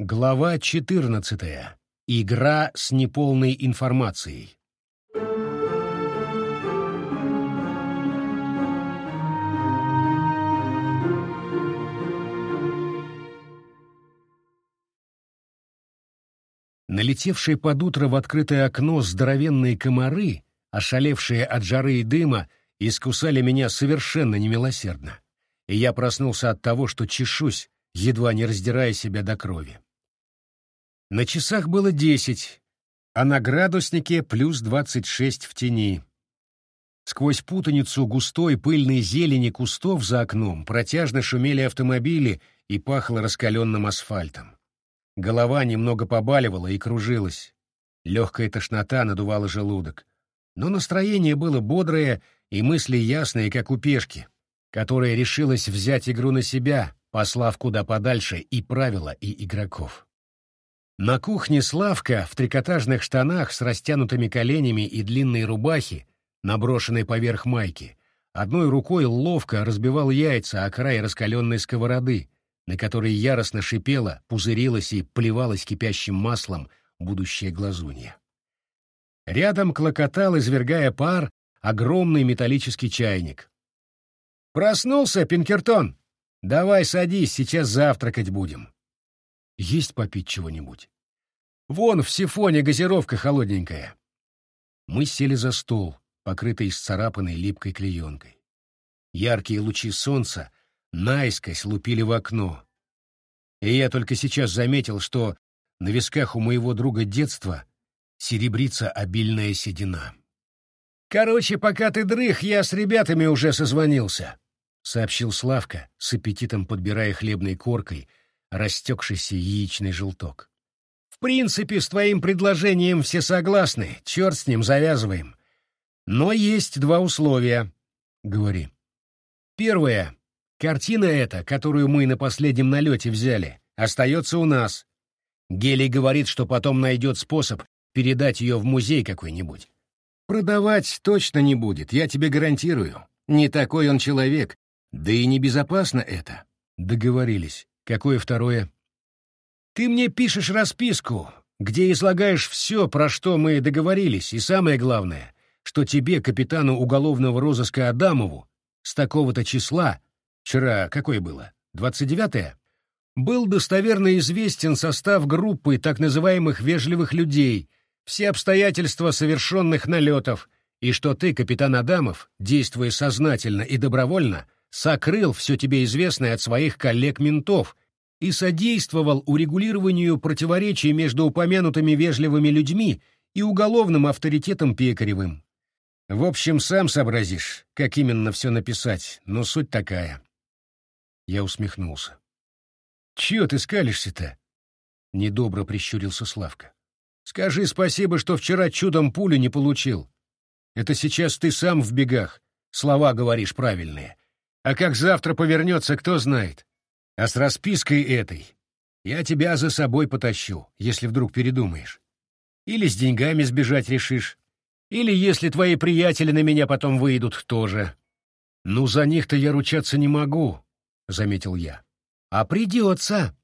Глава 14. Игра с неполной информацией. Налетевшие под утро в открытое окно здоровенные комары, ошалевшие от жары и дыма, искусали меня совершенно немилосердно. И я проснулся от того, что чешусь, едва не раздирая себя до крови. На часах было десять, а на градуснике плюс двадцать шесть в тени. Сквозь путаницу густой пыльной зелени кустов за окном протяжно шумели автомобили и пахло раскаленным асфальтом. Голова немного побаливала и кружилась. Легкая тошнота надувала желудок. Но настроение было бодрое и мысли ясные, как у пешки, которая решилась взять игру на себя, послав куда подальше и правила, и игроков. На кухне Славка в трикотажных штанах с растянутыми коленями и длинной рубахе, наброшенной поверх майки, одной рукой ловко разбивал яйца о край раскаленной сковороды, на которой яростно шипела, пузырилась и плевалась кипящим маслом будущее глазунья. Рядом клокотал, извергая пар, огромный металлический чайник. «Проснулся, Пинкертон? Давай садись, сейчас завтракать будем». Есть попить чего-нибудь? Вон в сифоне газировка холодненькая. Мы сели за стол, покрытый исцарапанной липкой клеенкой. Яркие лучи солнца наискось лупили в окно. И я только сейчас заметил, что на висках у моего друга детства серебрится обильная седина. «Короче, пока ты дрых, я с ребятами уже созвонился», — сообщил Славка, с аппетитом подбирая хлебной коркой — растекшийся яичный желток. «В принципе, с твоим предложением все согласны, черт с ним, завязываем. Но есть два условия. Говори. Первое. Картина эта, которую мы на последнем налете взяли, остается у нас. Гелий говорит, что потом найдет способ передать ее в музей какой-нибудь. Продавать точно не будет, я тебе гарантирую. Не такой он человек, да и небезопасно это. Договорились. Какое второе? Ты мне пишешь расписку, где излагаешь все, про что мы договорились, и самое главное, что тебе, капитану уголовного розыска Адамову, с такого-то числа, вчера какое было, 29-е, был достоверно известен состав группы так называемых вежливых людей, все обстоятельства совершенных налетов, и что ты, капитан Адамов, действуя сознательно и добровольно, сокрыл все тебе известное от своих коллег-ментов и содействовал урегулированию противоречий между упомянутыми вежливыми людьми и уголовным авторитетом Пекаревым. В общем, сам сообразишь, как именно все написать, но суть такая. Я усмехнулся. «Чего ты скалишься-то?» — недобро прищурился Славка. «Скажи спасибо, что вчера чудом пулю не получил. Это сейчас ты сам в бегах, слова говоришь правильные, а как завтра повернется, кто знает. А с распиской этой я тебя за собой потащу, если вдруг передумаешь. Или с деньгами сбежать решишь. Или если твои приятели на меня потом выйдут тоже. Ну, за них-то я ручаться не могу, — заметил я. А придется.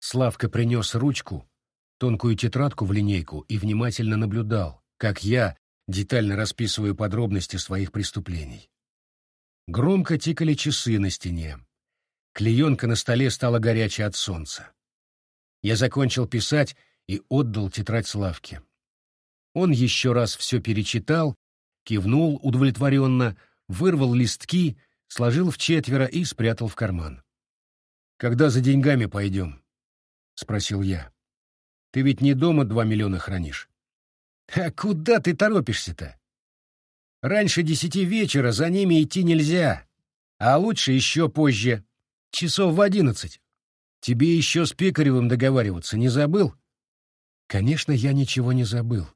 Славка принес ручку, тонкую тетрадку в линейку и внимательно наблюдал, как я детально расписываю подробности своих преступлений. Громко тикали часы на стене. Клеенка на столе стала горячей от солнца. Я закончил писать и отдал тетрадь Славке. Он еще раз все перечитал, кивнул удовлетворенно, вырвал листки, сложил в четверо и спрятал в карман. «Когда за деньгами пойдем?» — спросил я. «Ты ведь не дома два миллиона хранишь?» «А куда ты торопишься-то? Раньше десяти вечера за ними идти нельзя, а лучше еще позже, часов в одиннадцать. Тебе еще с Пекаревым договариваться не забыл? Конечно, я ничего не забыл.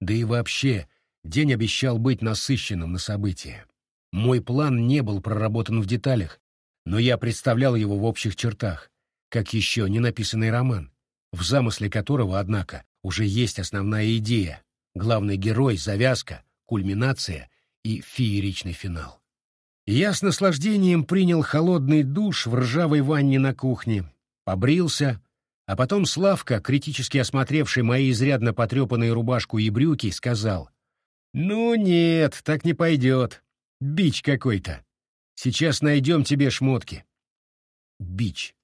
Да и вообще, день обещал быть насыщенным на события. Мой план не был проработан в деталях, но я представлял его в общих чертах, как еще не написанный роман, в замысле которого, однако, уже есть основная идея, главный герой, завязка, кульминация и фееричный финал. Я с наслаждением принял холодный душ в ржавой ванне на кухне, побрился, А потом Славка, критически осмотревший мои изрядно потрепанные рубашку и брюки, сказал, «Ну нет, так не пойдет. Бич какой-то. Сейчас найдем тебе шмотки». Бич.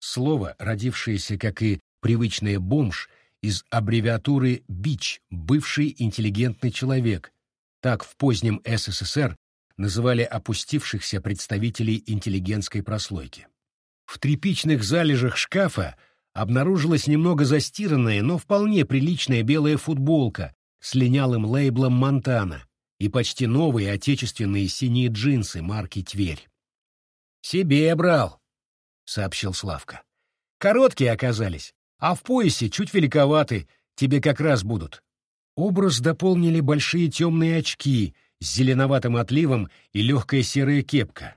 Слово, родившееся, как и привычное бомж, из аббревиатуры «бич» — бывший интеллигентный человек. Так в позднем СССР называли опустившихся представителей интеллигентской прослойки. В тряпичных залежах шкафа обнаружилась немного застиранная, но вполне приличная белая футболка с линялым лейблом «Монтана» и почти новые отечественные синие джинсы марки «Тверь». «Себе брал», — сообщил Славка. «Короткие оказались, а в поясе чуть великоваты, тебе как раз будут». Образ дополнили большие темные очки с зеленоватым отливом и легкая серая кепка.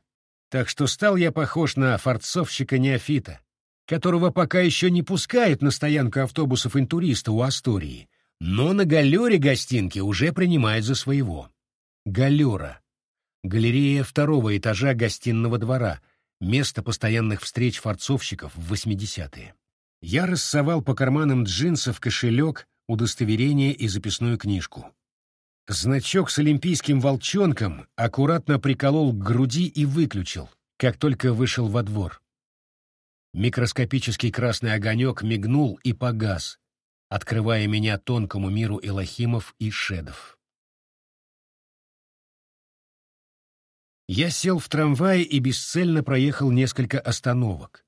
Так что стал я похож на форцовщика-неофита, которого пока еще не пускают на стоянку автобусов интуриста у Астории, но на галере гостинки уже принимают за своего. Галера. Галерея второго этажа гостиного двора, место постоянных встреч форцовщиков в 80-е. Я рассовал по карманам джинсов кошелек, удостоверение и записную книжку. Значок с олимпийским волчонком аккуратно приколол к груди и выключил, как только вышел во двор. Микроскопический красный огонек мигнул и погас, открывая меня тонкому миру элохимов и шедов. Я сел в трамвай и бесцельно проехал несколько остановок.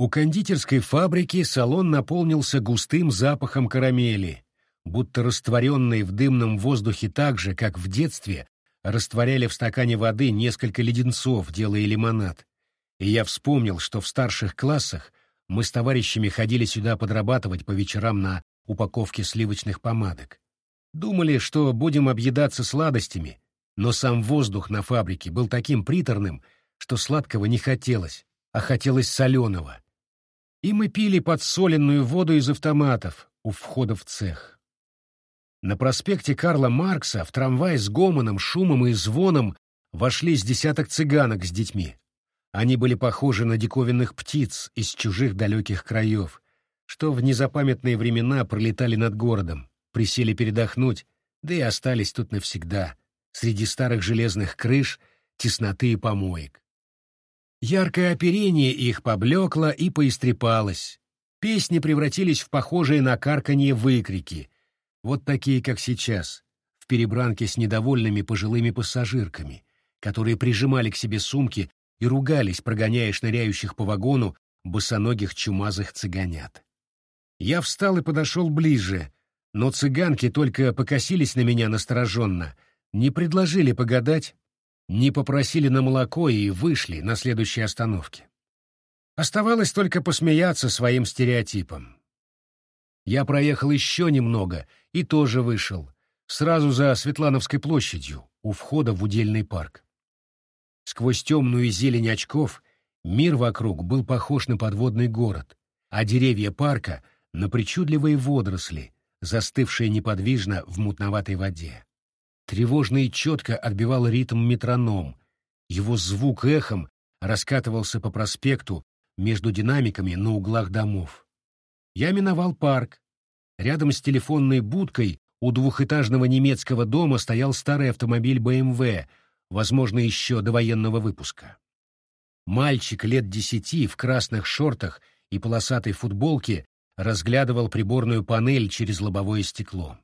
У кондитерской фабрики салон наполнился густым запахом карамели, будто растворенные в дымном воздухе так же, как в детстве растворяли в стакане воды несколько леденцов, делая лимонад. И я вспомнил, что в старших классах мы с товарищами ходили сюда подрабатывать по вечерам на упаковке сливочных помадок. Думали, что будем объедаться сладостями, но сам воздух на фабрике был таким приторным, что сладкого не хотелось, а хотелось соленого и мы пили подсоленную воду из автоматов у входа в цех. На проспекте Карла Маркса в трамвай с гомоном, шумом и звоном вошли с десяток цыганок с детьми. Они были похожи на диковинных птиц из чужих далеких краев, что в незапамятные времена пролетали над городом, присели передохнуть, да и остались тут навсегда, среди старых железных крыш, тесноты и помоек. Яркое оперение их поблекло и поистрепалось. Песни превратились в похожие на карканье выкрики, вот такие, как сейчас, в перебранке с недовольными пожилыми пассажирками, которые прижимали к себе сумки и ругались, прогоняя шныряющих по вагону босоногих чумазых цыганят. Я встал и подошел ближе, но цыганки только покосились на меня настороженно, не предложили погадать, не попросили на молоко и вышли на следующей остановке. Оставалось только посмеяться своим стереотипом. Я проехал еще немного и тоже вышел, сразу за Светлановской площадью, у входа в удельный парк. Сквозь темную зелень очков мир вокруг был похож на подводный город, а деревья парка — на причудливые водоросли, застывшие неподвижно в мутноватой воде. Тревожно и четко отбивал ритм метроном. Его звук эхом раскатывался по проспекту между динамиками на углах домов. Я миновал парк. Рядом с телефонной будкой у двухэтажного немецкого дома стоял старый автомобиль BMW, возможно, еще до военного выпуска. Мальчик лет десяти в красных шортах и полосатой футболке разглядывал приборную панель через лобовое стекло.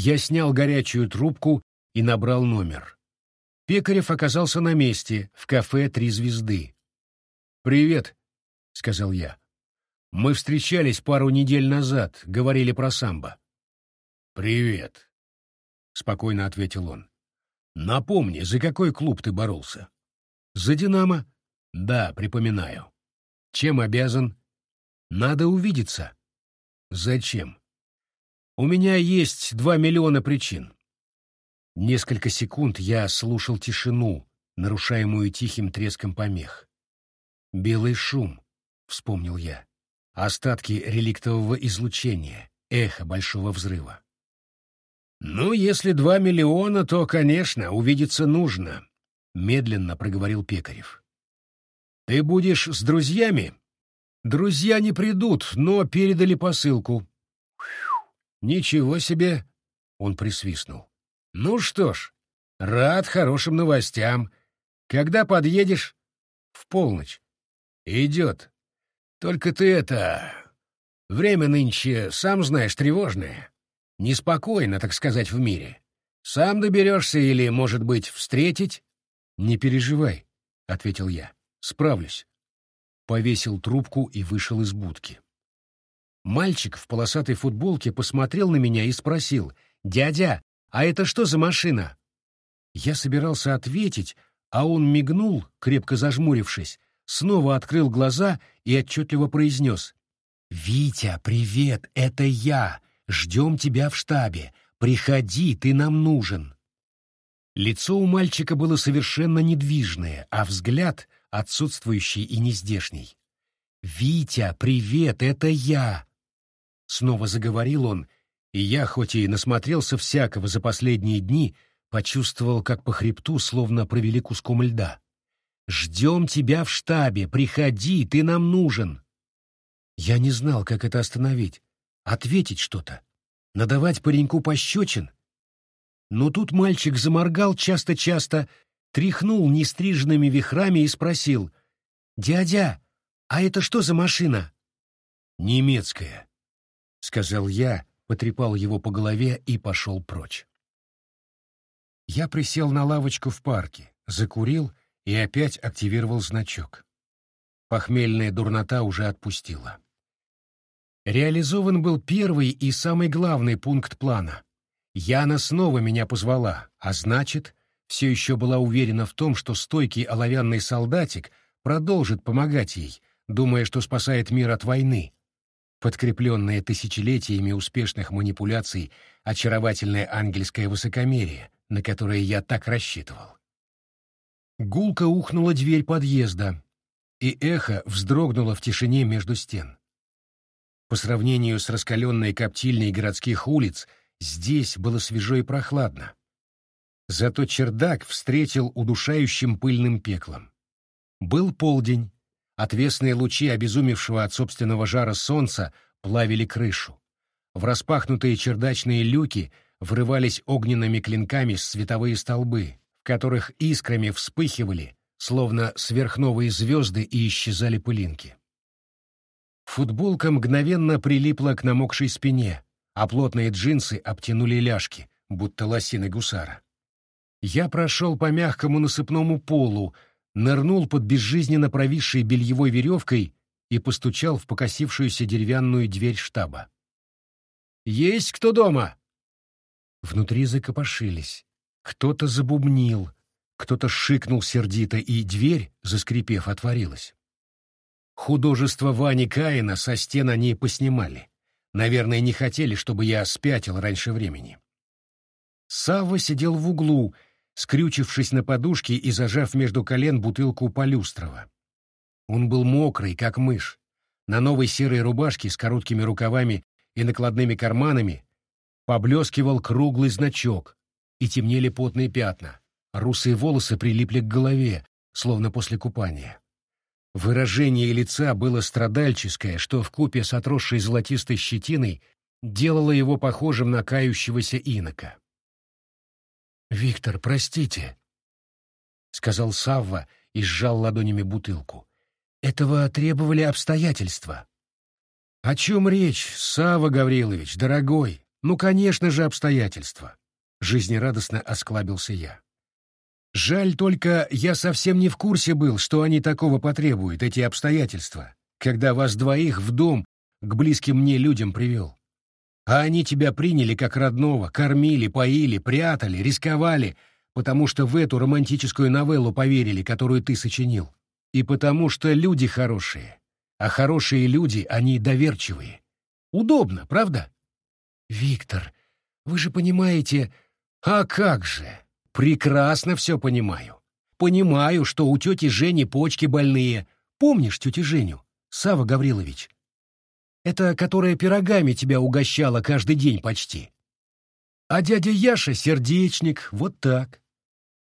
Я снял горячую трубку и набрал номер. Пекарев оказался на месте, в кафе «Три звезды». «Привет», — сказал я. «Мы встречались пару недель назад, говорили про самбо». «Привет», — спокойно ответил он. «Напомни, за какой клуб ты боролся?» «За «Динамо». «Да, припоминаю». «Чем обязан?» «Надо увидеться». «Зачем?» У меня есть два миллиона причин. Несколько секунд я слушал тишину, нарушаемую тихим треском помех. «Белый шум», — вспомнил я. Остатки реликтового излучения, эхо большого взрыва. «Ну, если два миллиона, то, конечно, увидеться нужно», — медленно проговорил Пекарев. «Ты будешь с друзьями?» Друзья не придут, но передали посылку. Ничего себе, он присвистнул. Ну что ж, рад хорошим новостям. Когда подъедешь? В полночь. Идет. Только ты это... Время нынче, сам знаешь, тревожное. Неспокойно, так сказать, в мире. Сам доберешься или, может быть, встретить? Не переживай, — ответил я. Справлюсь. Повесил трубку и вышел из будки. Мальчик в полосатой футболке посмотрел на меня и спросил, «Дядя, а это что за машина?» Я собирался ответить, а он мигнул, крепко зажмурившись, снова открыл глаза и отчетливо произнес, «Витя, привет, это я. Ждем тебя в штабе. Приходи, ты нам нужен». Лицо у мальчика было совершенно недвижное, а взгляд отсутствующий и нездешний. «Витя, привет, это я!» Снова заговорил он, и я, хоть и насмотрелся всякого за последние дни, почувствовал, как по хребту словно провели куском льда. «Ждем тебя в штабе, приходи, ты нам нужен!» Я не знал, как это остановить, ответить что-то, надавать пареньку пощечин. Но тут мальчик заморгал часто-часто, тряхнул нестриженными вихрами и спросил, «Дядя, а это что за машина?» «Немецкая», — сказал я, потрепал его по голове и пошел прочь. Я присел на лавочку в парке, закурил и опять активировал значок. Похмельная дурнота уже отпустила. Реализован был первый и самый главный пункт плана. Яна снова меня позвала, а значит, все еще была уверена в том, что стойкий оловянный солдатик продолжит помогать ей, думая, что спасает мир от войны, подкрепленное тысячелетиями успешных манипуляций очаровательное ангельское высокомерие, на которое я так рассчитывал. Гулко ухнула дверь подъезда, и эхо вздрогнуло в тишине между стен. По сравнению с раскаленной коптильней городских улиц, здесь было свежо и прохладно. Зато чердак встретил удушающим пыльным пеклом. Был полдень, отвесные лучи обезумевшего от собственного жара солнца плавили крышу. В распахнутые чердачные люки врывались огненными клинками световые столбы, в которых искрами вспыхивали, словно сверхновые звезды и исчезали пылинки. Футболка мгновенно прилипла к намокшей спине, а плотные джинсы обтянули ляжки, будто лосины гусара. Я прошел по мягкому насыпному полу, нырнул под безжизненно провисшей бельевой веревкой и постучал в покосившуюся деревянную дверь штаба. «Есть кто дома?» Внутри закопошились. Кто-то забубнил, кто-то шикнул сердито, и дверь, заскрипев, отворилась. Художество Вани Каина со стен они поснимали. Наверное, не хотели, чтобы я спятил раньше времени. Савва сидел в углу, скрючившись на подушке и зажав между колен бутылку полюстрова. Он был мокрый, как мышь. На новой серой рубашке с короткими рукавами и накладными карманами поблескивал круглый значок, и темнели потные пятна. Русые волосы прилипли к голове, словно после купания. Выражение лица было страдальческое, что вкупе с отросшей золотистой щетиной делало его похожим на кающегося инока. «Виктор, простите», — сказал Савва и сжал ладонями бутылку. «Этого требовали обстоятельства». «О чем речь, Савва Гаврилович, дорогой? Ну, конечно же, обстоятельства». Жизнерадостно осклабился я. Жаль только, я совсем не в курсе был, что они такого потребуют, эти обстоятельства, когда вас двоих в дом к близким мне людям привел. А они тебя приняли как родного, кормили, поили, прятали, рисковали, потому что в эту романтическую новеллу поверили, которую ты сочинил. И потому что люди хорошие. А хорошие люди, они доверчивые. Удобно, правда? Виктор, вы же понимаете... А как же? Прекрасно все понимаю. Понимаю, что у тети Жени почки больные. Помнишь тетю Женю, Сава Гаврилович? Это которая пирогами тебя угощала каждый день почти. А дядя Яша — сердечник, вот так.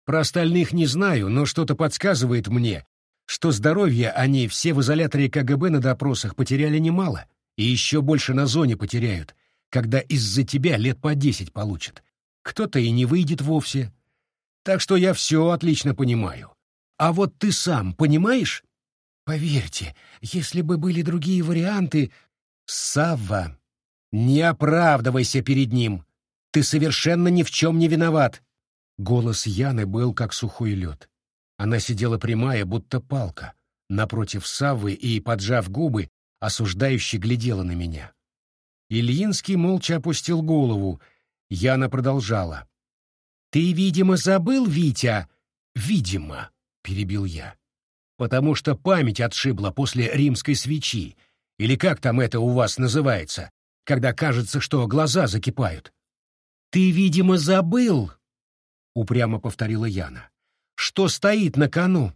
Про остальных не знаю, но что-то подсказывает мне, что здоровье они все в изоляторе КГБ на допросах потеряли немало, и еще больше на зоне потеряют, когда из-за тебя лет по десять получат. Кто-то и не выйдет вовсе. Так что я все отлично понимаю. А вот ты сам понимаешь? Поверьте, если бы были другие варианты... Савва, не оправдывайся перед ним. Ты совершенно ни в чем не виноват. Голос Яны был как сухой лед. Она сидела прямая, будто палка, напротив Саввы и, поджав губы, осуждающе глядела на меня. Ильинский молча опустил голову. Яна продолжала. «Ты, видимо, забыл, Витя?» «Видимо», — перебил я. «Потому что память отшибла после римской свечи, или как там это у вас называется, когда кажется, что глаза закипают». «Ты, видимо, забыл», — упрямо повторила Яна что стоит на кону.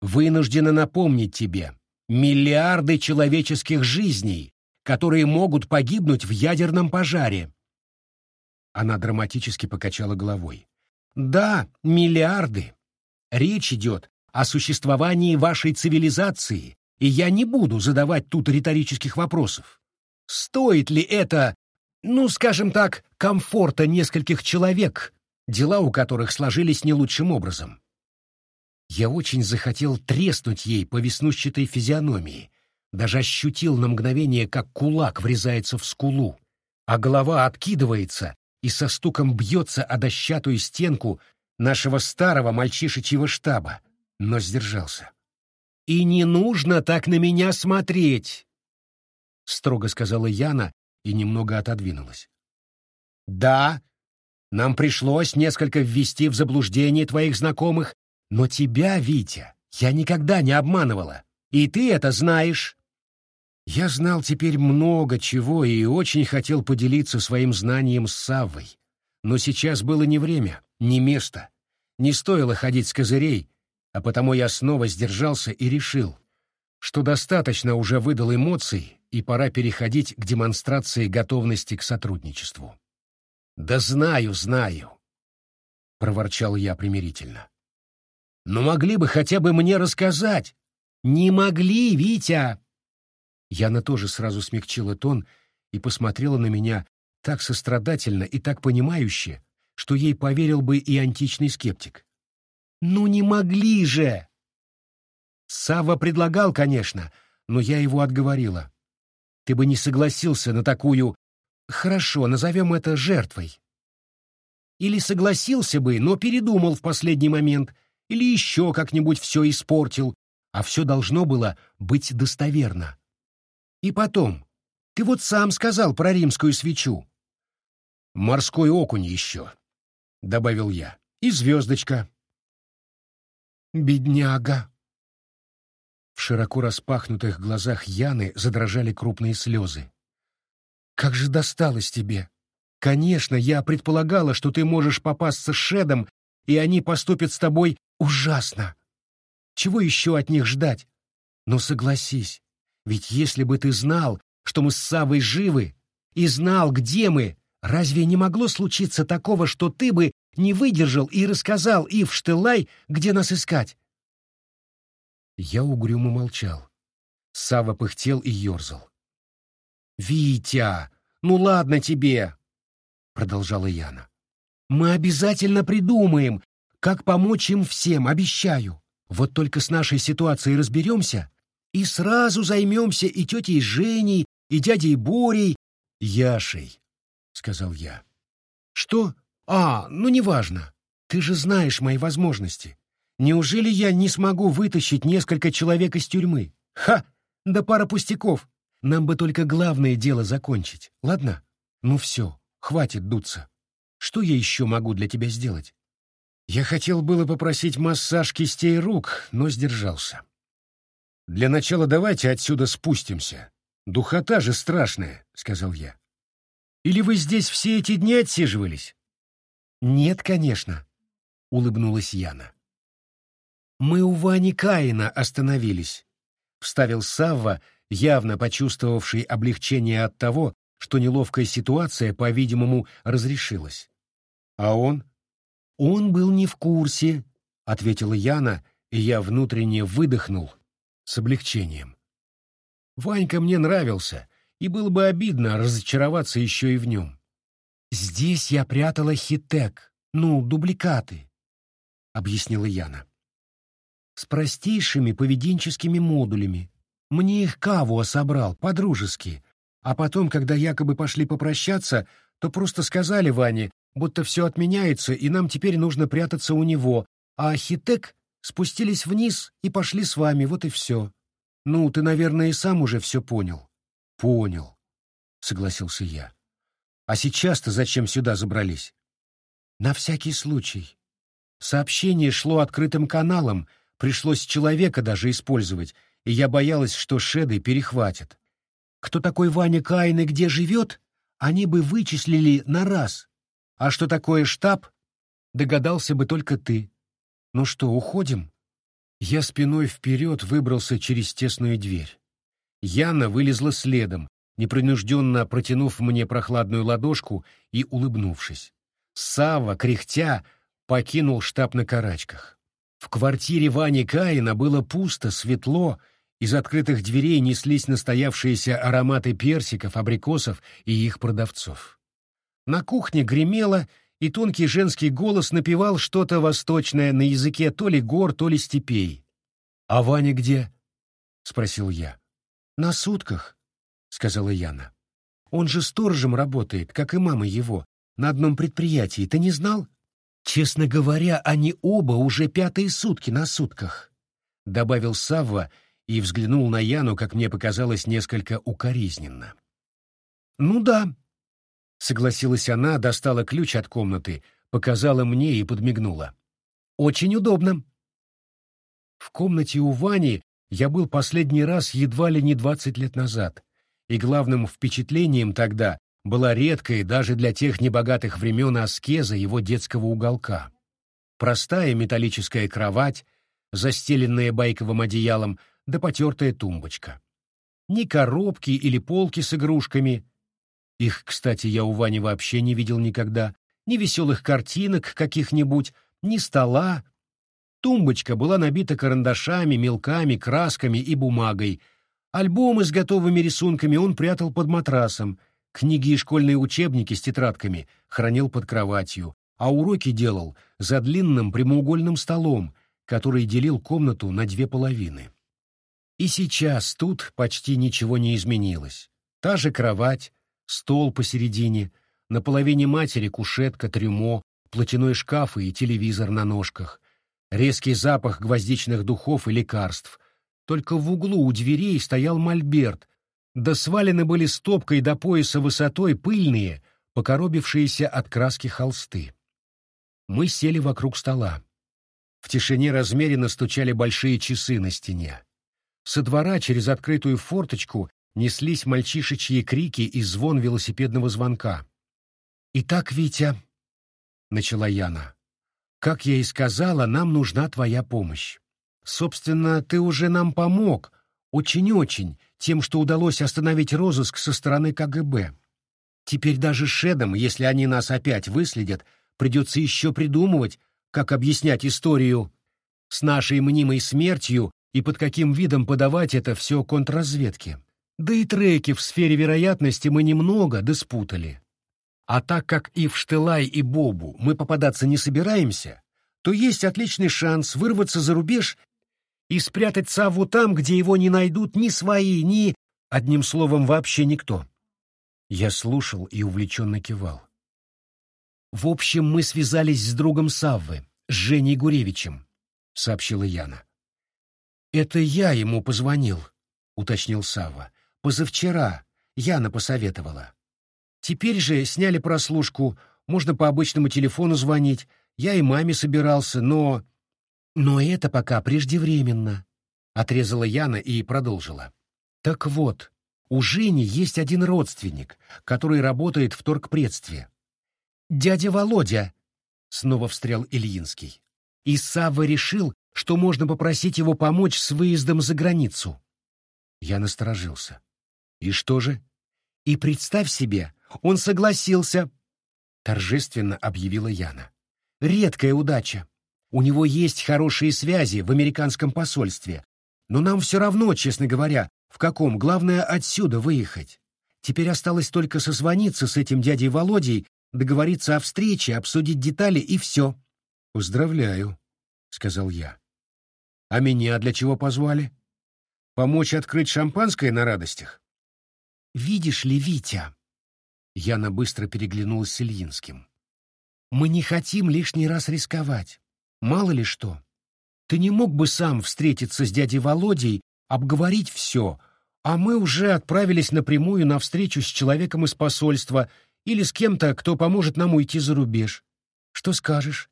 Вынуждена напомнить тебе миллиарды человеческих жизней, которые могут погибнуть в ядерном пожаре. Она драматически покачала головой. Да, миллиарды. Речь идет о существовании вашей цивилизации, и я не буду задавать тут риторических вопросов. Стоит ли это, ну, скажем так, комфорта нескольких человек дела у которых сложились не лучшим образом. Я очень захотел треснуть ей по веснущатой физиономии, даже ощутил на мгновение, как кулак врезается в скулу, а голова откидывается и со стуком бьется о дощатую стенку нашего старого мальчишечьего штаба, но сдержался. «И не нужно так на меня смотреть!» — строго сказала Яна и немного отодвинулась. «Да, нам пришлось несколько ввести в заблуждение твоих знакомых, но тебя, Витя, я никогда не обманывала, и ты это знаешь. Я знал теперь много чего и очень хотел поделиться своим знанием с Саввой. Но сейчас было не время, не место. Не стоило ходить с козырей, а потому я снова сдержался и решил, что достаточно уже выдал эмоций, и пора переходить к демонстрации готовности к сотрудничеству. «Да знаю, знаю», — проворчал я примирительно. «Но могли бы хотя бы мне рассказать». «Не могли, Витя!» Яна тоже сразу смягчила тон и посмотрела на меня так сострадательно и так понимающе, что ей поверил бы и античный скептик. «Ну не могли же!» Сава предлагал, конечно, но я его отговорила. Ты бы не согласился на такую Хорошо, назовем это жертвой. Или согласился бы, но передумал в последний момент, или еще как-нибудь все испортил, а все должно было быть достоверно. И потом, ты вот сам сказал про римскую свечу. «Морской окунь еще», — добавил я, — «и звездочка». «Бедняга!» В широко распахнутых глазах Яны задрожали крупные слезы. Как же досталось тебе? Конечно, я предполагала, что ты можешь попасться с Шедом, и они поступят с тобой ужасно. Чего еще от них ждать? Но согласись, ведь если бы ты знал, что мы с Савой живы, и знал, где мы, разве не могло случиться такого, что ты бы не выдержал и рассказал Ив Штылай, где нас искать? Я угрюмо молчал. Сава пыхтел и ерзал. «Витя, ну ладно тебе!» — продолжала Яна. «Мы обязательно придумаем, как помочь им всем, обещаю. Вот только с нашей ситуацией разберемся, и сразу займемся и тетей Женей, и дядей Борей, Яшей», — сказал я. «Что? А, ну неважно. Ты же знаешь мои возможности. Неужели я не смогу вытащить несколько человек из тюрьмы? Ха! Да пара пустяков. Нам бы только главное дело закончить, ладно? Ну все, хватит дуться. Что я еще могу для тебя сделать? Я хотел было попросить массаж кистей рук, но сдержался. Для начала давайте отсюда спустимся. Духота же страшная, сказал я. Или вы здесь все эти дни отсиживались? Нет, конечно, улыбнулась Яна. Мы у Вани Каина остановились, вставил Савва, явно почувствовавший облегчение от того, что неловкая ситуация, по-видимому, разрешилась. А он? Он был не в курсе, ответила Яна, и я внутренне выдохнул с облегчением. Ванька мне нравился, и было бы обидно разочароваться еще и в нем. «Здесь я прятала хитек, ну, дубликаты», — объяснила Яна. «С простейшими поведенческими модулями. Мне их Кавуа собрал, по-дружески, а потом, когда якобы пошли попрощаться, то просто сказали Ване, будто все отменяется, и нам теперь нужно прятаться у него, а хитек спустились вниз и пошли с вами, вот и все. Ну, ты, наверное, и сам уже все понял. Понял, согласился я. А сейчас-то зачем сюда забрались? На всякий случай. Сообщение шло открытым каналом, пришлось человека даже использовать, и я боялась, что шеды перехватят. Кто такой Ваня Каин и где живет, они бы вычислили на раз. А что такое штаб, догадался бы только ты. Ну что, уходим? Я спиной вперед выбрался через тесную дверь. Яна вылезла следом, непринужденно протянув мне прохладную ладошку и улыбнувшись. Сава, кряхтя, покинул штаб на карачках. В квартире Вани Каина было пусто, светло, из открытых дверей неслись настоявшиеся ароматы персиков, абрикосов и их продавцов. На кухне гремело, и тонкий женский голос напевал что-то восточное на языке то ли гор, то ли степей. «А Ваня где?» — спросил я. «На сутках», — сказала Яна. «Он же сторожем работает, как и мама его, на одном предприятии. Ты не знал?» «Честно говоря, они оба уже пятые сутки на сутках», — добавил Савва и взглянул на Яну, как мне показалось, несколько укоризненно. «Ну да», — согласилась она, достала ключ от комнаты, показала мне и подмигнула. «Очень удобно». В комнате у Вани я был последний раз едва ли не двадцать лет назад, и главным впечатлением тогда была редкая даже для тех небогатых времен аскеза его детского уголка. Простая металлическая кровать, застеленная байковым одеялом, да потертая тумбочка. Ни коробки или полки с игрушками. Их, кстати, я у Вани вообще не видел никогда. Ни веселых картинок каких-нибудь, ни стола. Тумбочка была набита карандашами, мелками, красками и бумагой. Альбомы с готовыми рисунками он прятал под матрасом. Книги и школьные учебники с тетрадками хранил под кроватью, а уроки делал за длинным прямоугольным столом, который делил комнату на две половины. И сейчас тут почти ничего не изменилось. Та же кровать, стол посередине, на половине матери кушетка, трюмо, платяной шкаф и телевизор на ножках, резкий запах гвоздичных духов и лекарств. Только в углу у дверей стоял мольберт, да свалены были стопкой до пояса высотой пыльные, покоробившиеся от краски холсты. Мы сели вокруг стола. В тишине размеренно стучали большие часы на стене. Со двора через открытую форточку неслись мальчишечьи крики и звон велосипедного звонка. «Итак, Витя», — начала Яна, — «как я и сказала, нам нужна твоя помощь. Собственно, ты уже нам помог, очень-очень, тем, что удалось остановить розыск со стороны КГБ. Теперь даже шедам, если они нас опять выследят, придется еще придумывать, как объяснять историю с нашей мнимой смертью и под каким видом подавать это все контрразведке. Да и треки в сфере вероятности мы немного диспутали. А так как и в Штылай, и Бобу мы попадаться не собираемся, то есть отличный шанс вырваться за рубеж и спрятать Савву там, где его не найдут ни свои, ни, одним словом, вообще никто. Я слушал и увлеченно кивал. «В общем, мы связались с другом Саввы, с Женей Гуревичем», — сообщила Яна. «Это я ему позвонил», — уточнил Савва. «Позавчера. Яна посоветовала. Теперь же сняли прослушку, можно по обычному телефону звонить. Я и маме собирался, но...» «Но это пока преждевременно», — отрезала Яна и продолжила. «Так вот, у Жени есть один родственник, который работает в торгпредстве. «Дядя Володя!» — снова встрял Ильинский. И Савва решил, что можно попросить его помочь с выездом за границу. Я насторожился. И что же? И представь себе, он согласился, торжественно объявила Яна. Редкая удача. У него есть хорошие связи в американском посольстве. Но нам все равно, честно говоря, в каком. Главное, отсюда выехать. Теперь осталось только созвониться с этим дядей Володей, договориться о встрече, обсудить детали и все. «Поздравляю», — сказал я. «А меня для чего позвали? Помочь открыть шампанское на радостях?» «Видишь ли, Витя...» Яна быстро переглянулась с Ильинским. «Мы не хотим лишний раз рисковать. Мало ли что. Ты не мог бы сам встретиться с дядей Володей, обговорить все, а мы уже отправились напрямую на встречу с человеком из посольства или с кем-то, кто поможет нам уйти за рубеж. Что скажешь?»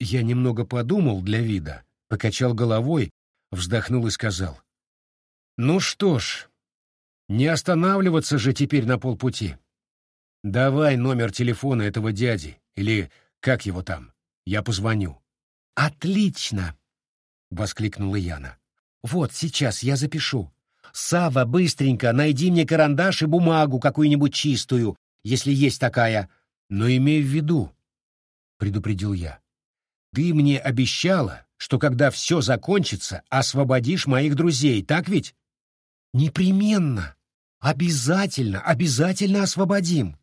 Я немного подумал для вида, покачал головой, вздохнул и сказал. «Ну что ж, не останавливаться же теперь на полпути. Давай номер телефона этого дяди, или как его там, я позвоню». «Отлично!» — воскликнула Яна. «Вот сейчас я запишу. Сава, быстренько найди мне карандаш и бумагу какую-нибудь чистую, если есть такая. Но имей в виду, — предупредил я, ты мне обещала, что когда все закончится, освободишь моих друзей, так ведь? Непременно. Обязательно, обязательно освободим,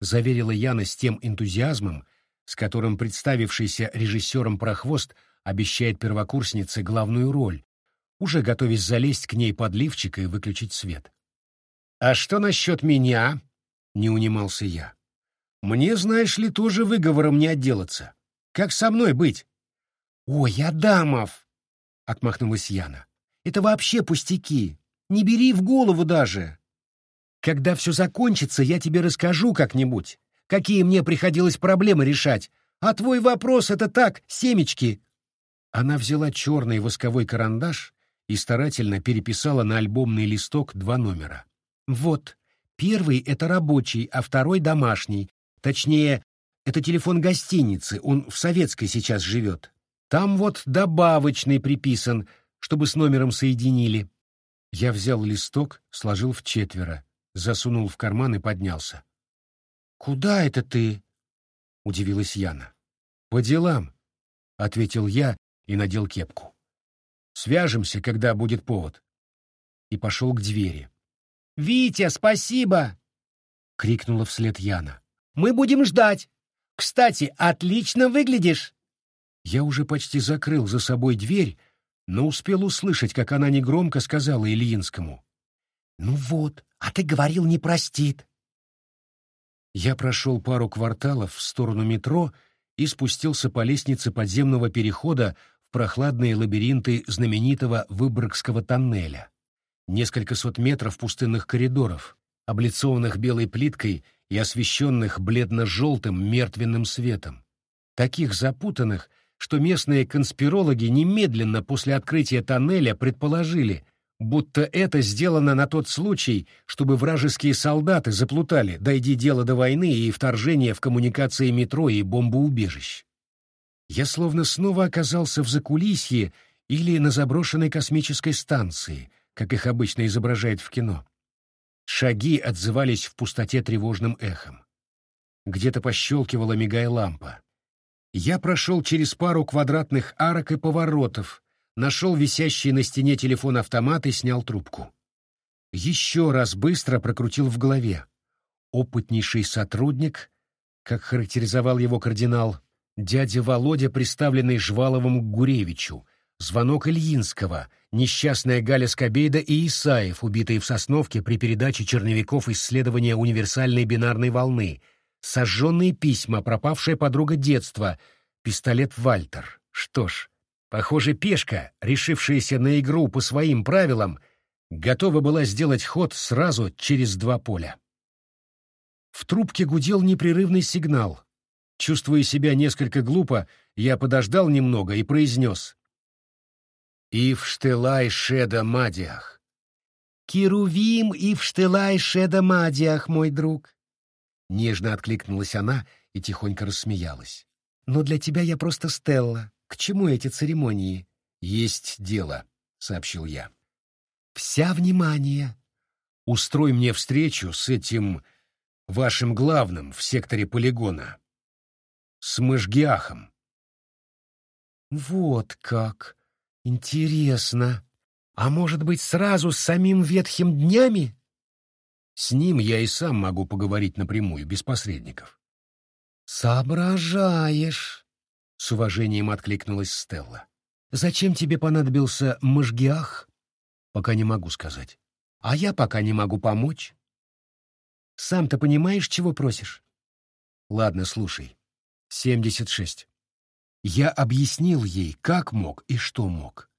заверила Яна с тем энтузиазмом, с которым представившийся режиссером прохвост обещает первокурснице главную роль, уже готовясь залезть к ней под лифчик и выключить свет. «А что насчет меня?» — не унимался я. «Мне, знаешь ли, тоже выговором не отделаться. Как со мной быть? Ой, Адамов! Отмахнулась Яна. Это вообще пустяки. Не бери в голову даже. Когда все закончится, я тебе расскажу как-нибудь, какие мне приходилось проблемы решать. А твой вопрос — это так, семечки. Она взяла черный восковой карандаш и старательно переписала на альбомный листок два номера. Вот, первый — это рабочий, а второй — домашний. Точнее, это телефон гостиницы, он в Советской сейчас живет. Там вот добавочный приписан, чтобы с номером соединили. Я взял листок, сложил в четверо, засунул в карман и поднялся. «Куда это ты?» — удивилась Яна. «По делам», — ответил я и надел кепку. «Свяжемся, когда будет повод». И пошел к двери. «Витя, спасибо!» — крикнула вслед Яна. «Мы будем ждать!» Кстати, отлично выглядишь!» Я уже почти закрыл за собой дверь, но успел услышать, как она негромко сказала Ильинскому. «Ну вот, а ты говорил, не простит!» Я прошел пару кварталов в сторону метро и спустился по лестнице подземного перехода в прохладные лабиринты знаменитого Выборгского тоннеля. Несколько сот метров пустынных коридоров, облицованных белой плиткой и освещенных бледно-желтым мертвенным светом, таких запутанных, что местные конспирологи немедленно после открытия тоннеля предположили, будто это сделано на тот случай, чтобы вражеские солдаты заплутали, дойди дело до войны и вторжения в коммуникации метро и бомбоубежищ. Я словно снова оказался в закулисье или на заброшенной космической станции, как их обычно изображают в кино. Шаги отзывались в пустоте тревожным эхом. Где-то пощелкивала мигая лампа. Я прошел через пару квадратных арок и поворотов, нашел висящий на стене телефон-автомат и снял трубку. Еще раз быстро прокрутил в голове. Опытнейший сотрудник, как характеризовал его кардинал, дядя Володя, представленный Жваловым к Гуревичу, звонок Ильинского — несчастная Галя Скобейда и Исаев, убитые в Сосновке при передаче черновиков исследования универсальной бинарной волны, сожженные письма, пропавшая подруга детства, пистолет Вальтер. Что ж, похоже, пешка, решившаяся на игру по своим правилам, готова была сделать ход сразу через два поля. В трубке гудел непрерывный сигнал. Чувствуя себя несколько глупо, я подождал немного и произнес Ивштелай шеда мадиах. Кирувим Ивштелай шеда мадиах, мой друг. Нежно откликнулась она и тихонько рассмеялась. Но для тебя я просто Стелла. К чему эти церемонии? Есть дело, сообщил я. Вся внимание. Устрой мне встречу с этим вашим главным в секторе полигона. С Мышгиахом. Вот как. Интересно. А может быть, сразу с самим ветхим днями? С ним я и сам могу поговорить напрямую, без посредников. Соображаешь, с уважением откликнулась Стелла. Зачем тебе понадобился Можгиах? Пока не могу сказать. А я пока не могу помочь. Сам-то понимаешь, чего просишь? Ладно, слушай. Семьдесят шесть. Я объяснил ей, как мог и что мог.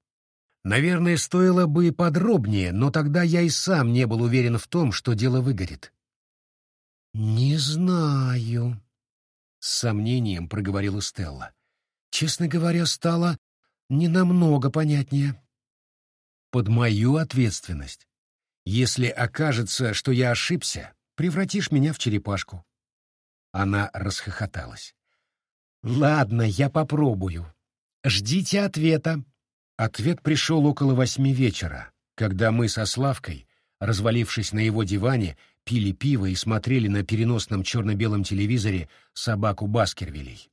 Наверное, стоило бы подробнее, но тогда я и сам не был уверен в том, что дело выгорит. «Не знаю», — с сомнением проговорила Стелла. «Честно говоря, стало не намного понятнее». «Под мою ответственность. Если окажется, что я ошибся, превратишь меня в черепашку». Она расхохоталась. «Ладно, я попробую. Ждите ответа». Ответ пришел около восьми вечера, когда мы со Славкой, развалившись на его диване, пили пиво и смотрели на переносном черно-белом телевизоре собаку Баскервилей.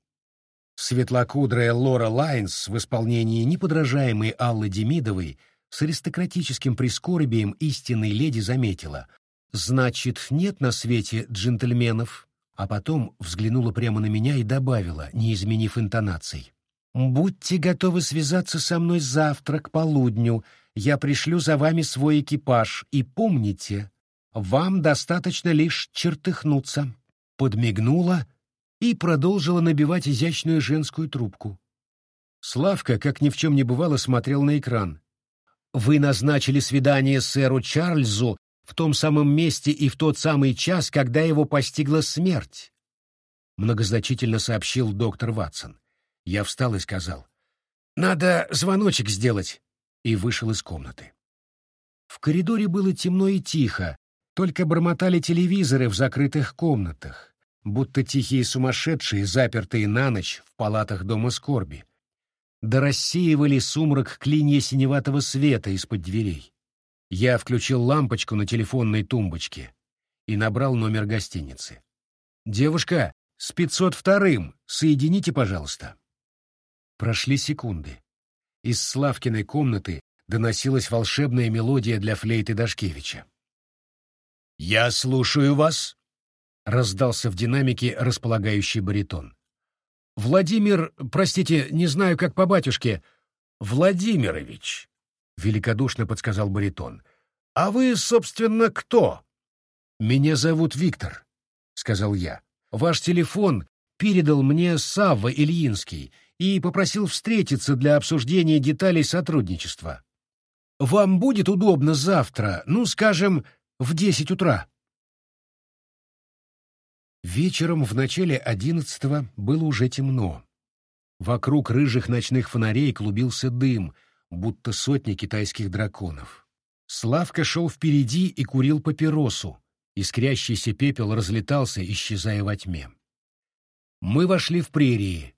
Светлокудрая Лора Лайнс в исполнении неподражаемой Аллы Демидовой с аристократическим прискорбием истинной леди заметила «Значит, нет на свете джентльменов?» А потом взглянула прямо на меня и добавила, не изменив интонаций. «Будьте готовы связаться со мной завтра к полудню. Я пришлю за вами свой экипаж. И помните, вам достаточно лишь чертыхнуться». Подмигнула и продолжила набивать изящную женскую трубку. Славка, как ни в чем не бывало, смотрел на экран. «Вы назначили свидание сэру Чарльзу в том самом месте и в тот самый час, когда его постигла смерть», — многозначительно сообщил доктор Ватсон. Я встал и сказал, «Надо звоночек сделать», и вышел из комнаты. В коридоре было темно и тихо, только бормотали телевизоры в закрытых комнатах, будто тихие сумасшедшие, запертые на ночь в палатах дома скорби. Да рассеивали сумрак клинья синеватого света из-под дверей. Я включил лампочку на телефонной тумбочке и набрал номер гостиницы. «Девушка, с 502-м, соедините, пожалуйста». Прошли секунды. Из Славкиной комнаты доносилась волшебная мелодия для флейты Дашкевича. «Я слушаю вас», — раздался в динамике располагающий баритон. «Владимир, простите, не знаю, как по батюшке, Владимирович», — великодушно подсказал баритон. «А вы, собственно, кто?» «Меня зовут Виктор», — сказал я. «Ваш телефон передал мне Савва Ильинский, и попросил встретиться для обсуждения деталей сотрудничества. Вам будет удобно завтра, ну, скажем, в десять утра. Вечером в начале одиннадцатого было уже темно. Вокруг рыжих ночных фонарей клубился дым, будто сотни китайских драконов. Славка шел впереди и курил папиросу. Искрящийся пепел разлетался, исчезая во тьме. Мы вошли в прерии,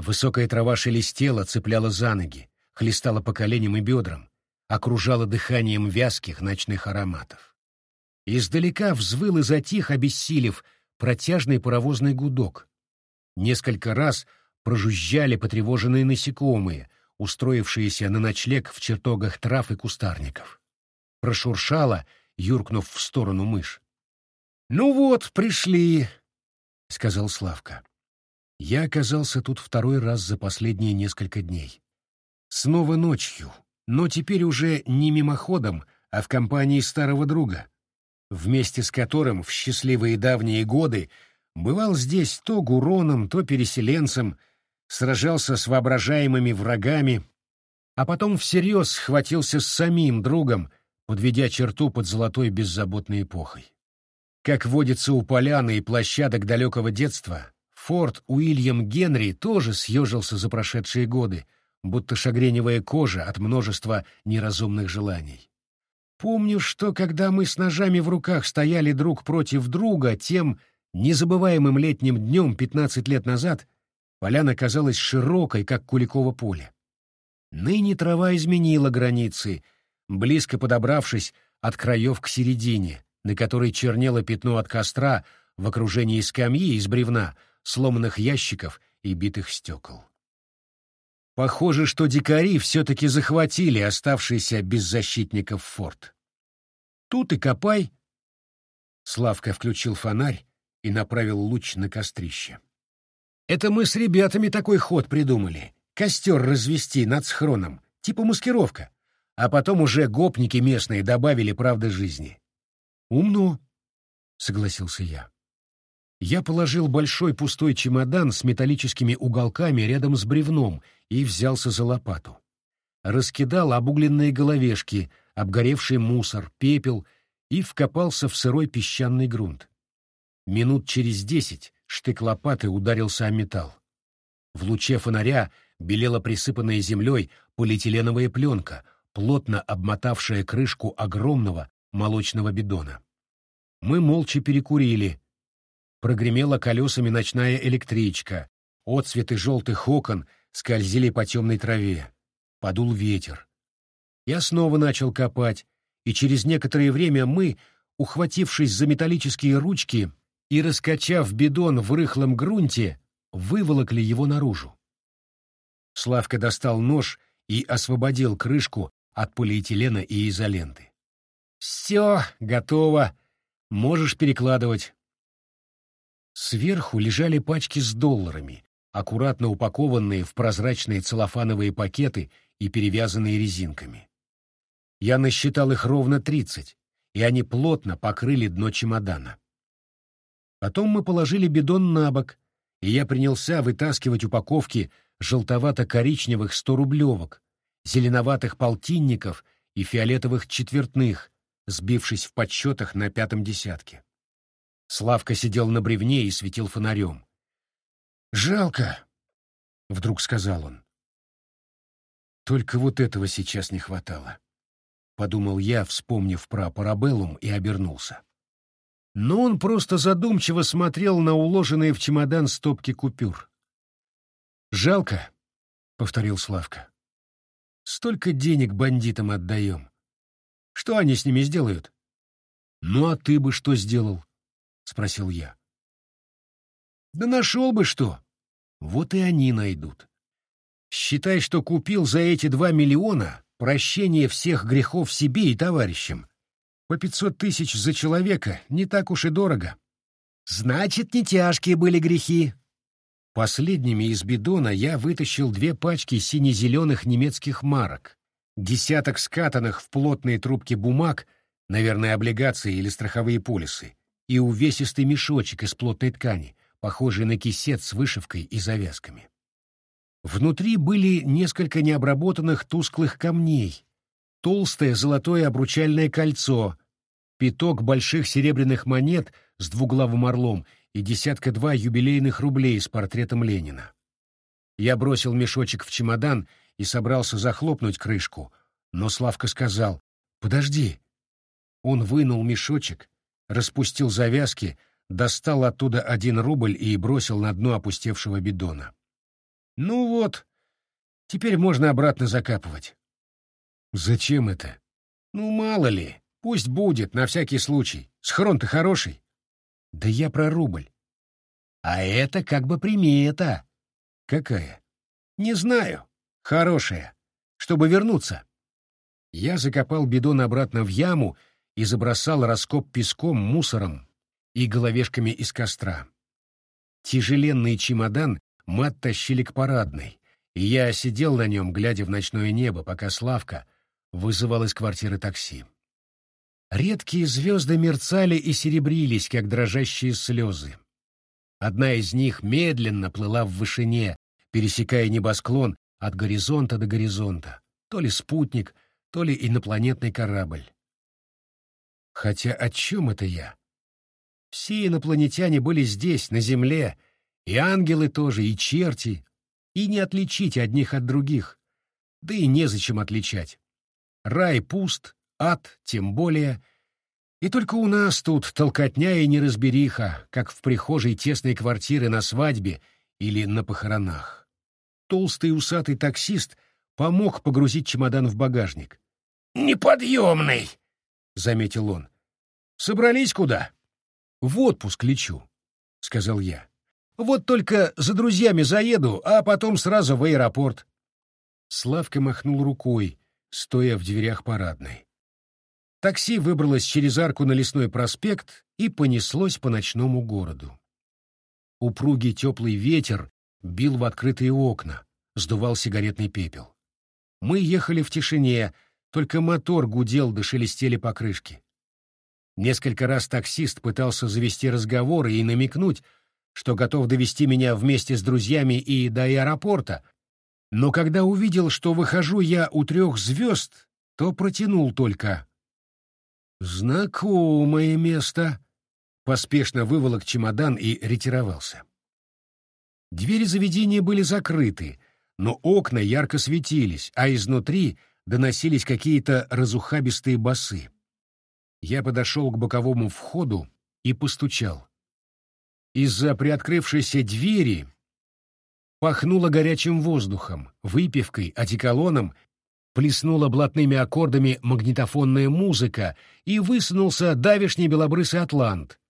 Высокая трава шелестела, цепляла за ноги, хлестала по коленям и бедрам, окружала дыханием вязких ночных ароматов. Издалека взвыл и затих, обессилев, протяжный паровозный гудок. Несколько раз прожужжали потревоженные насекомые, устроившиеся на ночлег в чертогах трав и кустарников. Прошуршала, юркнув в сторону мышь. «Ну вот, пришли», — сказал Славка. Я оказался тут второй раз за последние несколько дней. Снова ночью, но теперь уже не мимоходом, а в компании старого друга, вместе с которым в счастливые давние годы бывал здесь то гуроном, то переселенцем, сражался с воображаемыми врагами, а потом всерьез схватился с самим другом, подведя черту под золотой беззаботной эпохой. Как водится у поляны и площадок далекого детства, Форд Уильям Генри тоже съежился за прошедшие годы, будто шагреневая кожа от множества неразумных желаний. Помню, что когда мы с ножами в руках стояли друг против друга тем незабываемым летним днем пятнадцать лет назад, поляна казалась широкой, как Куликово поле. Ныне трава изменила границы, близко подобравшись от краев к середине, на которой чернело пятно от костра в окружении скамьи из бревна — сломанных ящиков и битых стекол. Похоже, что дикари все-таки захватили оставшийся без защитников форт. Тут и копай. Славка включил фонарь и направил луч на кострище. Это мы с ребятами такой ход придумали. Костер развести над схроном, типа маскировка. А потом уже гопники местные добавили правды жизни. Умно, согласился я. Я положил большой пустой чемодан с металлическими уголками рядом с бревном и взялся за лопату. Раскидал обугленные головешки, обгоревший мусор, пепел и вкопался в сырой песчаный грунт. Минут через десять штык лопаты ударился о металл. В луче фонаря белела присыпанная землей полиэтиленовая пленка, плотно обмотавшая крышку огромного молочного бидона. Мы молча перекурили, Прогремела колесами ночная электричка. Отцветы желтых окон скользили по темной траве. Подул ветер. Я снова начал копать, и через некоторое время мы, ухватившись за металлические ручки и раскачав бидон в рыхлом грунте, выволокли его наружу. Славка достал нож и освободил крышку от полиэтилена и изоленты. «Все, готово. Можешь перекладывать». Сверху лежали пачки с долларами, аккуратно упакованные в прозрачные целлофановые пакеты и перевязанные резинками. Я насчитал их ровно тридцать, и они плотно покрыли дно чемодана. Потом мы положили бидон на бок, и я принялся вытаскивать упаковки желтовато-коричневых сторублевок, зеленоватых полтинников и фиолетовых четвертных, сбившись в подсчетах на пятом десятке. Славка сидел на бревне и светил фонарем. «Жалко», — вдруг сказал он. «Только вот этого сейчас не хватало», — подумал я, вспомнив про парабеллум, и обернулся. Но он просто задумчиво смотрел на уложенные в чемодан стопки купюр. «Жалко», — повторил Славка. «Столько денег бандитам отдаем. Что они с ними сделают?» «Ну а ты бы что сделал?» Спросил я. Да нашел бы что. Вот и они найдут. Считай, что купил за эти два миллиона прощение всех грехов себе и товарищам. По пятьсот тысяч за человека не так уж и дорого. Значит, не тяжкие были грехи. Последними из бидона я вытащил две пачки сине-зеленых немецких марок, десяток скатанных в плотные трубки бумаг, наверное, облигации или страховые полисы, и увесистый мешочек из плотной ткани, похожий на кисет с вышивкой и завязками. Внутри были несколько необработанных тусклых камней, толстое золотое обручальное кольцо, пяток больших серебряных монет с двуглавым орлом и десятка-два юбилейных рублей с портретом Ленина. Я бросил мешочек в чемодан и собрался захлопнуть крышку, но Славка сказал «Подожди». Он вынул мешочек, распустил завязки, достал оттуда один рубль и бросил на дно опустевшего бидона. «Ну вот, теперь можно обратно закапывать». «Зачем это?» «Ну, мало ли, пусть будет, на всякий случай. Схрон-то хороший». «Да я про рубль». «А это как бы примета». «Какая?» «Не знаю. Хорошая. Чтобы вернуться». Я закопал бидон обратно в яму и забросал раскоп песком, мусором и головешками из костра. Тяжеленный чемодан мы оттащили к парадной, и я сидел на нем, глядя в ночное небо, пока Славка вызывал из квартиры такси. Редкие звезды мерцали и серебрились, как дрожащие слезы. Одна из них медленно плыла в вышине, пересекая небосклон от горизонта до горизонта, то ли спутник, то ли инопланетный корабль. Хотя о чем это я? Все инопланетяне были здесь, на Земле, и ангелы тоже, и черти, и не отличить одних от других. Да и незачем отличать. Рай пуст, ад тем более. И только у нас тут толкотня и неразбериха, как в прихожей тесной квартиры на свадьбе или на похоронах. Толстый усатый таксист помог погрузить чемодан в багажник. «Неподъемный!» — заметил он. «Собрались куда?» «В отпуск лечу», — сказал я. «Вот только за друзьями заеду, а потом сразу в аэропорт. Славка махнул рукой, стоя в дверях парадной. Такси выбралось через арку на Лесной проспект и понеслось по ночному городу. Упругий теплый ветер бил в открытые окна, сдувал сигаретный пепел. Мы ехали в тишине, только мотор гудел да шелестели покрышки. Несколько раз таксист пытался завести разговор и намекнуть, что готов довести меня вместе с друзьями и до аэропорта, но когда увидел, что выхожу я у трех звезд, то протянул только. «Знакомое место», — поспешно выволок чемодан и ретировался. Двери заведения были закрыты, но окна ярко светились, а изнутри доносились какие-то разухабистые басы. Я подошел к боковому входу и постучал. Из-за приоткрывшейся двери пахнуло горячим воздухом, выпивкой, одеколоном, плеснула блатными аккордами магнитофонная музыка, и высунулся давишний белобрысый атлант.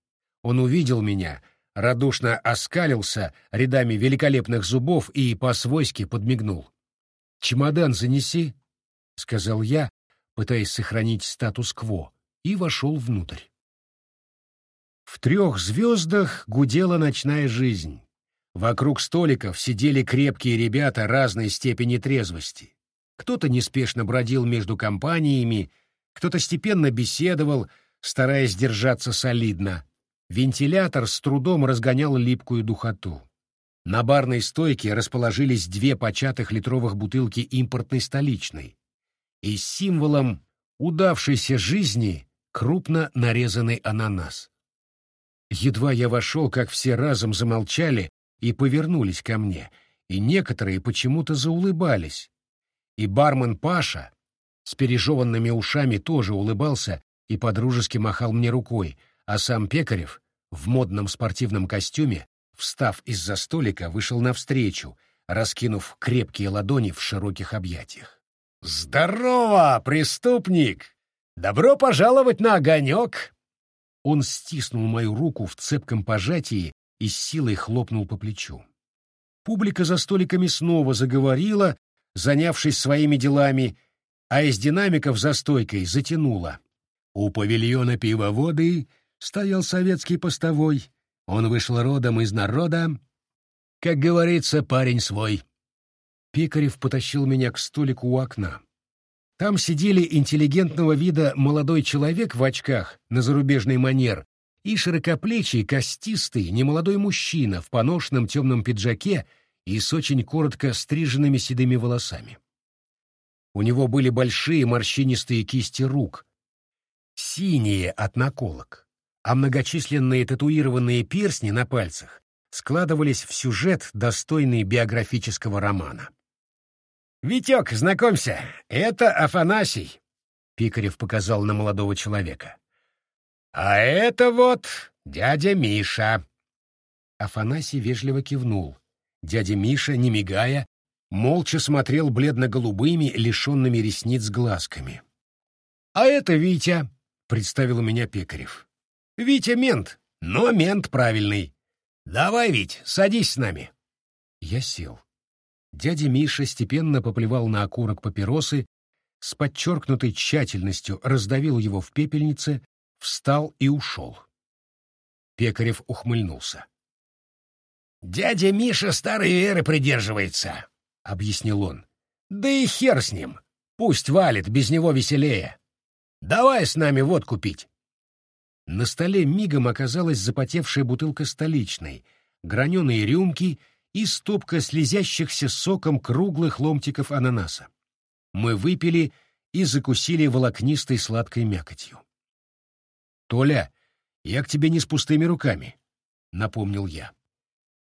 Он увидел меня, радушно оскалился рядами великолепных зубов и по-свойски подмигнул. «Чемодан занеси», — сказал я, пытаясь сохранить статус-кво и вошел внутрь. В трех звездах гудела ночная жизнь. Вокруг столиков сидели крепкие ребята разной степени трезвости. Кто-то неспешно бродил между компаниями, кто-то степенно беседовал, стараясь держаться солидно. Вентилятор с трудом разгонял липкую духоту. На барной стойке расположились две початых литровых бутылки импортной столичной. И символом удавшейся жизни крупно нарезанный ананас. Едва я вошел, как все разом замолчали и повернулись ко мне, и некоторые почему-то заулыбались. И бармен Паша с пережеванными ушами тоже улыбался и подружески махал мне рукой, а сам Пекарев в модном спортивном костюме, встав из-за столика, вышел навстречу, раскинув крепкие ладони в широких объятиях. «Здорово, преступник!» «Добро пожаловать на огонек!» Он стиснул мою руку в цепком пожатии и с силой хлопнул по плечу. Публика за столиками снова заговорила, занявшись своими делами, а из динамиков за стойкой затянуло. У павильона пивоводы стоял советский постовой. Он вышел родом из народа. Как говорится, парень свой. Пикарев потащил меня к столику у окна. Там сидели интеллигентного вида молодой человек в очках на зарубежный манер и широкоплечий, костистый, немолодой мужчина в поношенном темном пиджаке и с очень коротко стриженными седыми волосами. У него были большие морщинистые кисти рук, синие от наколок, а многочисленные татуированные перстни на пальцах складывались в сюжет, достойный биографического романа. «Витек, знакомься, это Афанасий», — Пикарев показал на молодого человека. «А это вот дядя Миша». Афанасий вежливо кивнул. Дядя Миша, не мигая, молча смотрел бледно-голубыми, лишенными ресниц глазками. «А это Витя», — представил меня Пекарев. «Витя мент, но мент правильный. Давай, Вить, садись с нами». Я сел. Дядя Миша степенно поплевал на окурок папиросы, с подчеркнутой тщательностью раздавил его в пепельнице, встал и ушел. Пекарев ухмыльнулся. «Дядя Миша старой веры придерживается», — объяснил он. «Да и хер с ним. Пусть валит, без него веселее. Давай с нами водку пить». На столе мигом оказалась запотевшая бутылка столичной, граненые рюмки — и стопка слезящихся соком круглых ломтиков ананаса. Мы выпили и закусили волокнистой сладкой мякотью. «Толя, я к тебе не с пустыми руками», — напомнил я.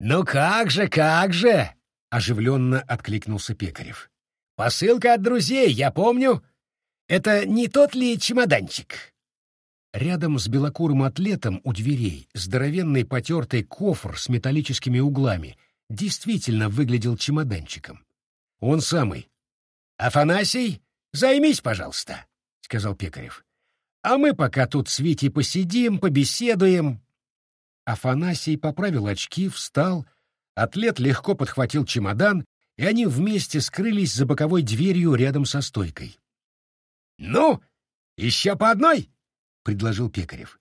«Ну как же, как же!» — оживленно откликнулся Пекарев. «Посылка от друзей, я помню. Это не тот ли чемоданчик?» Рядом с белокурым атлетом у дверей здоровенный потертый кофр с металлическими углами — действительно выглядел чемоданчиком. Он самый. «Афанасий, займись, пожалуйста», — сказал Пекарев. «А мы пока тут с Витей посидим, побеседуем». Афанасий поправил очки, встал, атлет легко подхватил чемодан и они вместе скрылись за боковой дверью рядом со стойкой. «Ну, еще по одной?» — предложил Пекарев.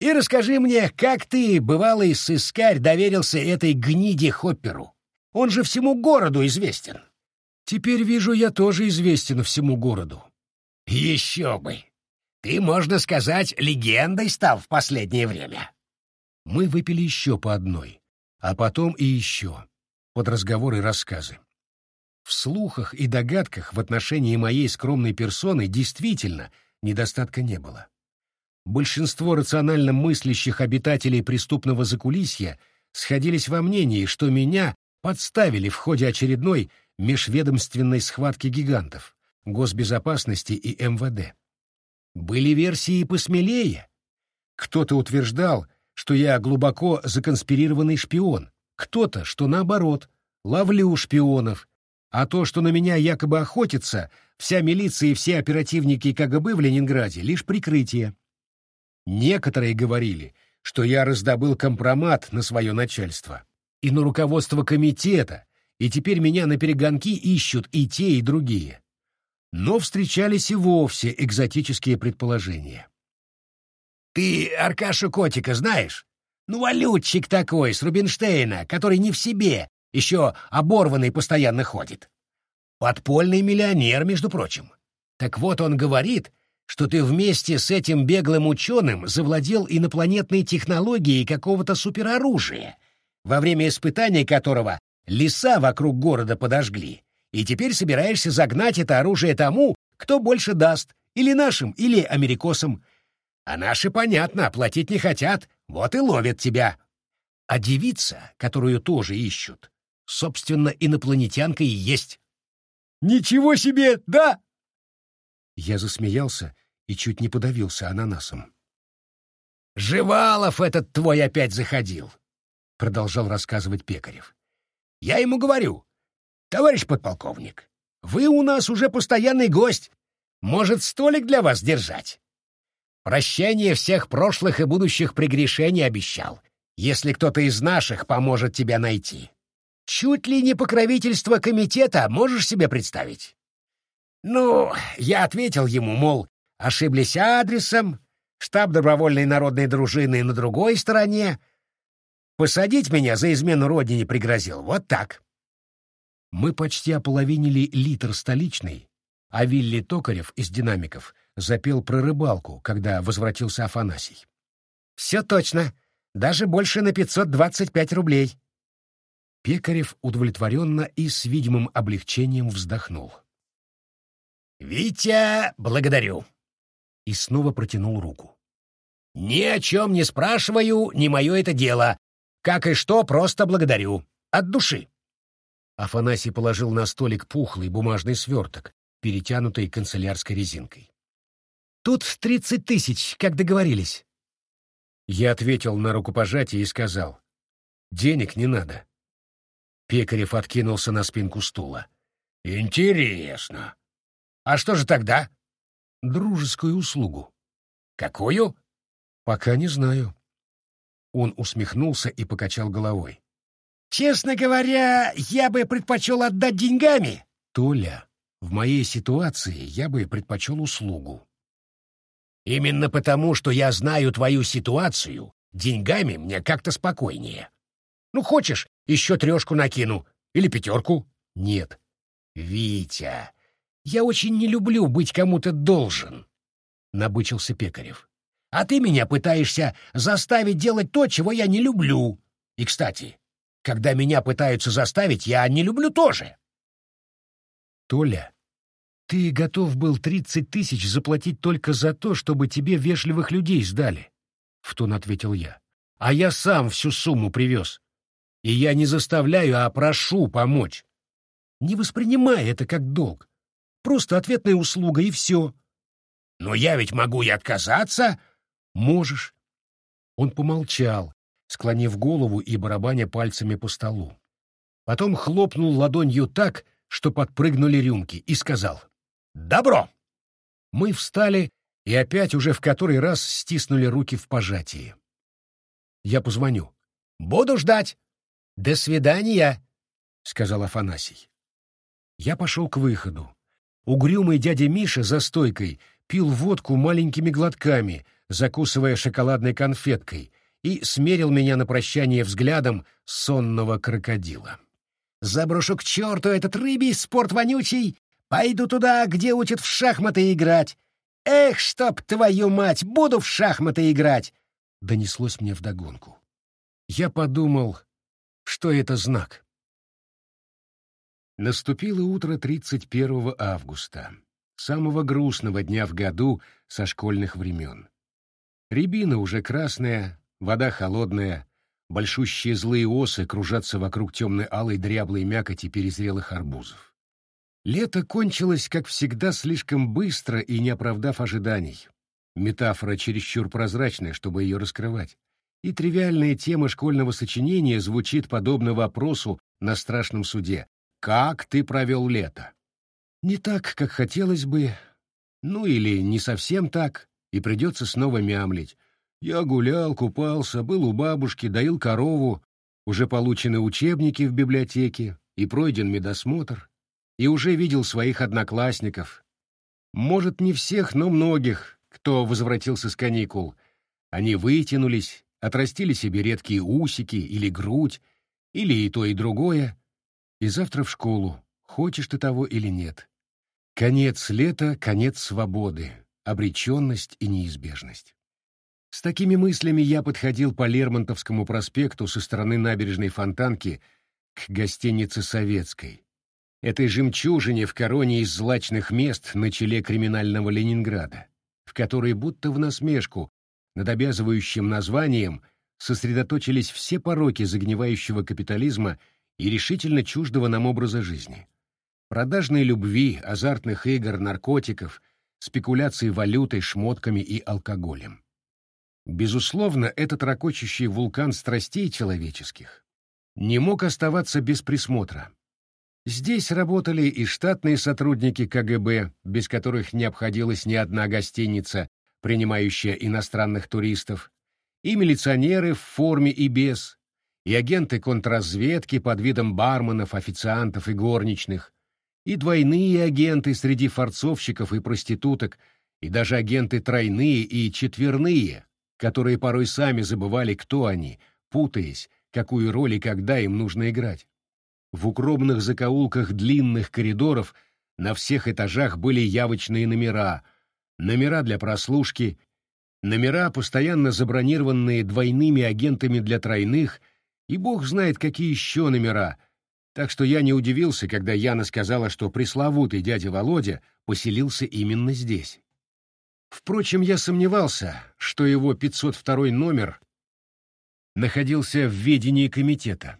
«И расскажи мне, как ты, бывалый сыскарь, доверился этой гниде Хопперу? Он же всему городу известен». «Теперь вижу, я тоже известен всему городу». «Еще бы! Ты, можно сказать, легендой стал в последнее время». Мы выпили еще по одной, а потом и еще, под разговоры и рассказы. В слухах и догадках в отношении моей скромной персоны действительно недостатка не было. Большинство рационально мыслящих обитателей преступного закулисья сходились во мнении, что меня подставили в ходе очередной межведомственной схватки гигантов, госбезопасности и МВД. Были версии посмелее. Кто-то утверждал, что я глубоко законспирированный шпион, кто-то, что наоборот, ловлю шпионов, а то, что на меня якобы охотится, вся милиция и все оперативники КГБ в Ленинграде — лишь прикрытие. Некоторые говорили, что я раздобыл компромат на свое начальство и на руководство комитета, и теперь меня на перегонки ищут и те, и другие. Но встречались и вовсе экзотические предположения. «Ты Аркашу Котика знаешь? Ну, валютчик такой, с Рубинштейна, который не в себе, еще оборванный постоянно ходит. Подпольный миллионер, между прочим. Так вот он говорит, что ты вместе с этим беглым ученым завладел инопланетной технологией какого-то супероружия, во время испытаний которого леса вокруг города подожгли, и теперь собираешься загнать это оружие тому, кто больше даст, или нашим, или америкосам. А наши, понятно, платить не хотят, вот и ловят тебя. А девица, которую тоже ищут, собственно, инопланетянка и есть. «Ничего себе, да?» Я засмеялся и чуть не подавился ананасом. «Живалов этот твой опять заходил», — продолжал рассказывать Пекарев. «Я ему говорю, товарищ подполковник, вы у нас уже постоянный гость. Может, столик для вас держать?» Прощение всех прошлых и будущих прегрешений обещал, если кто-то из наших поможет тебя найти. Чуть ли не покровительство комитета, можешь себе представить? Ну, я ответил ему, мол, ошиблись адресом, штаб добровольной народной дружины на другой стороне. Посадить меня за измену родине пригрозил. Вот так. Мы почти ополовинили литр столичный, а Вилли Токарев из динамиков запел про рыбалку, когда возвратился Афанасий. «Все точно. Даже больше на 525 рублей», Пекарев удовлетворенно и с видимым облегчением вздохнул. «Витя, благодарю!» И снова протянул руку. «Ни о чем не спрашиваю, не мое это дело. Как и что, просто благодарю. От души!» Афанасий положил на столик пухлый бумажный сверток, перетянутый канцелярской резинкой. «Тут тридцать тысяч, как договорились». Я ответил на рукопожатие и сказал, «Денег не надо. Пекарев откинулся на спинку стула. «Интересно. А что же тогда?» «Дружескую услугу». «Какую?» «Пока не знаю». Он усмехнулся и покачал головой. «Честно говоря, я бы предпочел отдать деньгами». «Толя, в моей ситуации я бы предпочел услугу». «Именно потому, что я знаю твою ситуацию, деньгами мне как-то спокойнее. Ну, хочешь, еще трешку накину. Или пятерку. Нет. Витя, я очень не люблю быть кому-то должен, — набычился Пекарев. А ты меня пытаешься заставить делать то, чего я не люблю. И, кстати, когда меня пытаются заставить, я не люблю тоже. Толя, ты готов был тридцать тысяч заплатить только за то, чтобы тебе вежливых людей сдали, — в тон ответил я. А я сам всю сумму привез. И я не заставляю, а прошу помочь. Не воспринимай это как долг. Просто ответная услуга, и все. Но я ведь могу и отказаться. Можешь. Он помолчал, склонив голову и барабаня пальцами по столу. Потом хлопнул ладонью так, что подпрыгнули рюмки, и сказал «Добро!». Мы встали и опять уже в который раз стиснули руки в пожатии. Я позвоню. «Буду ждать!» «До свидания!» сказал Афанасий. Я пошел к выходу. Угрюмый дядя Миша за стойкой пил водку маленькими глотками, закусывая шоколадной конфеткой, и смерил меня на прощание взглядом сонного крокодила. «Заброшу к черту этот рыбий спорт вонючий! Пойду туда, где учат в шахматы играть! Эх, чтоб твою мать, буду в шахматы играть!» Донеслось мне вдогонку. Я подумал, что это знак. Наступило утро 31 августа, самого грустного дня в году со школьных времен. Рябина уже красная, вода холодная, большущие злые осы кружатся вокруг темной алой дряблой мякоти перезрелых арбузов. Лето кончилось, как всегда, слишком быстро и не оправдав ожиданий. Метафора чересчур прозрачная, чтобы ее раскрывать. И тривиальная тема школьного сочинения звучит подобно вопросу на страшном суде как ты провел лето? Не так, как хотелось бы, ну или не совсем так, и придется снова мямлить. Я гулял, купался, был у бабушки, доил корову, уже получены учебники в библиотеке и пройден медосмотр, и уже видел своих одноклассников. Может, не всех, но многих, кто возвратился с каникул. Они вытянулись, отрастили себе редкие усики или грудь, или и то, и другое, и завтра в школу, хочешь ты того или нет. Конец лета, конец свободы, обреченность и неизбежность. С такими мыслями я подходил по Лермонтовскому проспекту со стороны набережной Фонтанки к гостинице «Советской», этой жемчужине в короне из злачных мест на челе криминального Ленинграда, в которой будто в насмешку над обязывающим названием сосредоточились все пороки загнивающего капитализма и решительно чуждого нам образа жизни. Продажной любви, азартных игр, наркотиков, спекуляции валютой, шмотками и алкоголем. Безусловно, этот ракочущий вулкан страстей человеческих не мог оставаться без присмотра. Здесь работали и штатные сотрудники КГБ, без которых не обходилась ни одна гостиница, принимающая иностранных туристов, и милиционеры в форме и без, и агенты контрразведки под видом барменов, официантов и горничных, и двойные агенты среди форцовщиков и проституток, и даже агенты тройные и четверные, которые порой сами забывали, кто они, путаясь, какую роль и когда им нужно играть. В укромных закоулках длинных коридоров на всех этажах были явочные номера, номера для прослушки, номера, постоянно забронированные двойными агентами для тройных и бог знает, какие еще номера. Так что я не удивился, когда Яна сказала, что пресловутый дядя Володя поселился именно здесь. Впрочем, я сомневался, что его 502 номер находился в ведении комитета.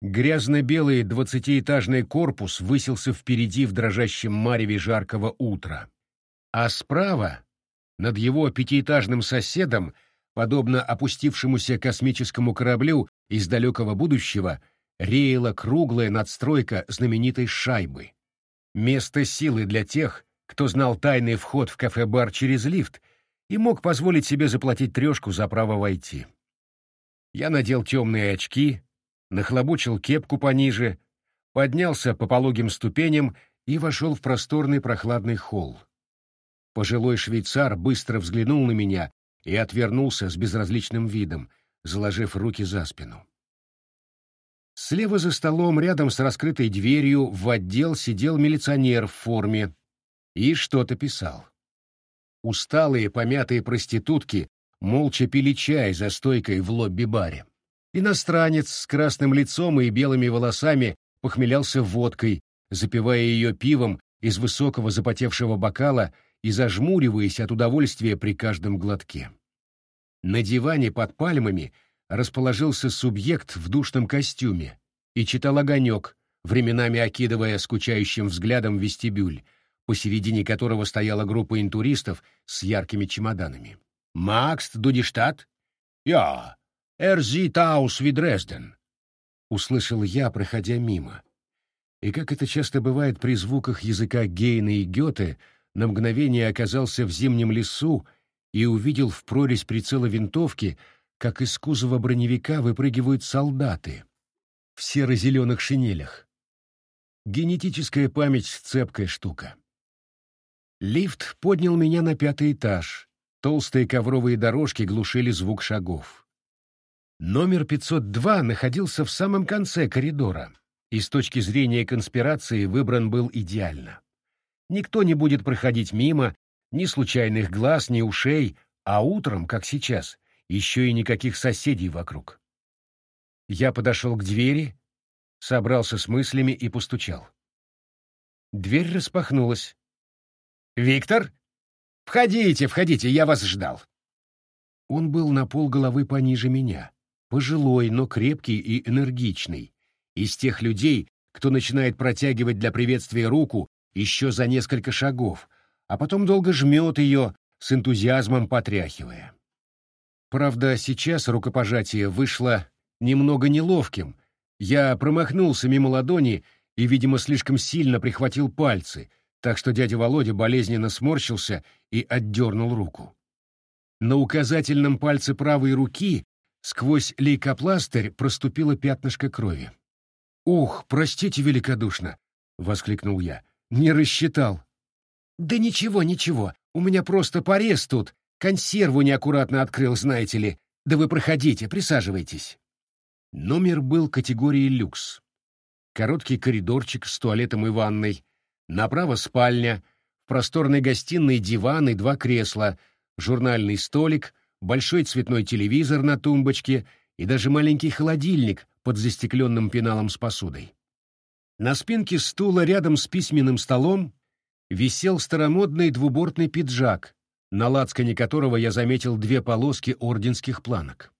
Грязно-белый двадцатиэтажный корпус высился впереди в дрожащем мареве жаркого утра. А справа, над его пятиэтажным соседом, подобно опустившемуся космическому кораблю из далекого будущего, реяла круглая надстройка знаменитой шайбы. Место силы для тех, кто знал тайный вход в кафе-бар через лифт и мог позволить себе заплатить трешку за право войти. Я надел темные очки, нахлобучил кепку пониже, поднялся по пологим ступеням и вошел в просторный прохладный холл. Пожилой швейцар быстро взглянул на меня и отвернулся с безразличным видом, заложив руки за спину. Слева за столом, рядом с раскрытой дверью, в отдел сидел милиционер в форме и что-то писал. Усталые, помятые проститутки молча пили чай за стойкой в лобби-баре. Иностранец с красным лицом и белыми волосами похмелялся водкой, запивая ее пивом из высокого запотевшего бокала и зажмуриваясь от удовольствия при каждом глотке. На диване под пальмами расположился субъект в душном костюме и читал огонек, временами окидывая скучающим взглядом вестибюль, посередине которого стояла группа интуристов с яркими чемоданами. «Макс Дудиштадт?» «Я. Эрзи Таус Видрезден», — услышал я, проходя мимо. И как это часто бывает при звуках языка Гейна и Гёте, на мгновение оказался в зимнем лесу и увидел в прорезь прицела винтовки, как из кузова броневика выпрыгивают солдаты. в серо-зеленых шинелях. Генетическая память — цепкая штука. Лифт поднял меня на пятый этаж. Толстые ковровые дорожки глушили звук шагов. Номер 502 находился в самом конце коридора, и с точки зрения конспирации выбран был идеально. Никто не будет проходить мимо, ни случайных глаз, ни ушей, а утром, как сейчас, еще и никаких соседей вокруг. Я подошел к двери, собрался с мыслями и постучал. Дверь распахнулась. «Виктор? Входите, входите, я вас ждал». Он был на пол головы пониже меня, пожилой, но крепкий и энергичный, из тех людей, кто начинает протягивать для приветствия руку еще за несколько шагов, а потом долго жмет ее, с энтузиазмом потряхивая. Правда, сейчас рукопожатие вышло немного неловким. Я промахнулся мимо ладони и, видимо, слишком сильно прихватил пальцы, так что дядя Володя болезненно сморщился и отдернул руку. На указательном пальце правой руки сквозь лейкопластырь проступило пятнышко крови. «Ух, простите великодушно!» — воскликнул я. «Не рассчитал». «Да ничего, ничего, у меня просто порез тут, Консерву неаккуратно открыл, знаете ли. Да вы проходите, присаживайтесь. Номер был категории люкс. Короткий коридорчик с туалетом и ванной. Направо спальня. В просторной гостиной диван и два кресла. Журнальный столик, большой цветной телевизор на тумбочке и даже маленький холодильник под застекленным пеналом с посудой. На спинке стула рядом с письменным столом висел старомодный двубортный пиджак на лацкане которого я заметил две полоски орденских планок.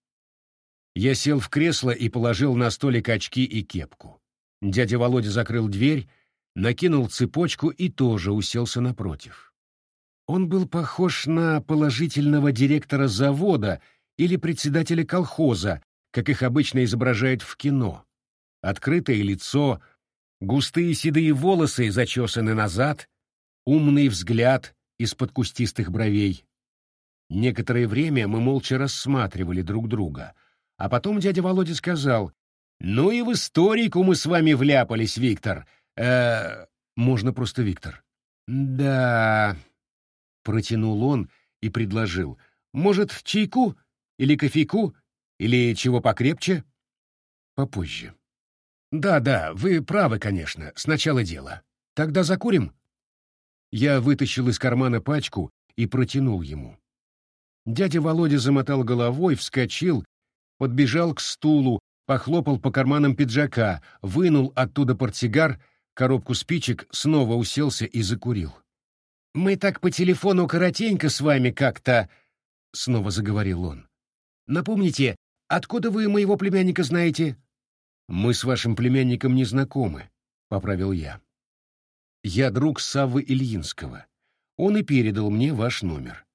Я сел в кресло и положил на столик очки и кепку. Дядя Володя закрыл дверь, накинул цепочку и тоже уселся напротив. Он был похож на положительного директора завода или председателя колхоза, как их обычно изображают в кино. Открытое лицо, густые седые волосы зачесаны назад, умный взгляд, из-под кустистых бровей. Некоторое время мы молча рассматривали друг друга, а потом дядя Володя сказал, «Ну и в историку мы с вами вляпались, Виктор. э Можно просто Виктор». «Да...» — протянул он и предложил, «Может, чайку? Или кофейку? Или чего покрепче?» «Попозже». «Да-да, вы правы, конечно, сначала дело. Тогда закурим?» Я вытащил из кармана пачку и протянул ему. Дядя Володя замотал головой, вскочил, подбежал к стулу, похлопал по карманам пиджака, вынул оттуда портсигар, коробку спичек, снова уселся и закурил. «Мы так по телефону коротенько с вами как-то...» — снова заговорил он. «Напомните, откуда вы моего племянника знаете?» «Мы с вашим племянником не знакомы», — поправил я. Я друг Саввы Ильинского. Он и передал мне ваш номер.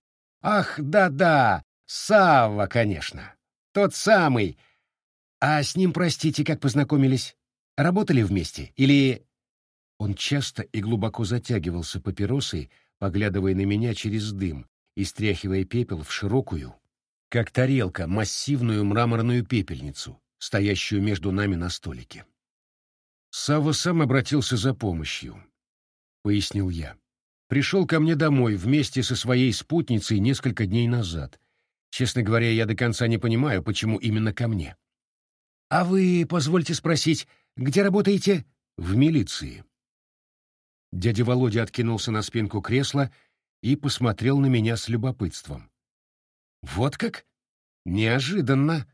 Ах, да-да, Савва, конечно. Тот самый. А с ним, простите, как познакомились? Работали вместе? Или... Он часто и глубоко затягивался папиросой, поглядывая на меня через дым и стряхивая пепел в широкую, как тарелка, массивную мраморную пепельницу, стоящую между нами на столике. Савва сам обратился за помощью, — пояснил я. «Пришел ко мне домой вместе со своей спутницей несколько дней назад. Честно говоря, я до конца не понимаю, почему именно ко мне». «А вы, позвольте спросить, где работаете?» «В милиции». Дядя Володя откинулся на спинку кресла и посмотрел на меня с любопытством. «Вот как? Неожиданно.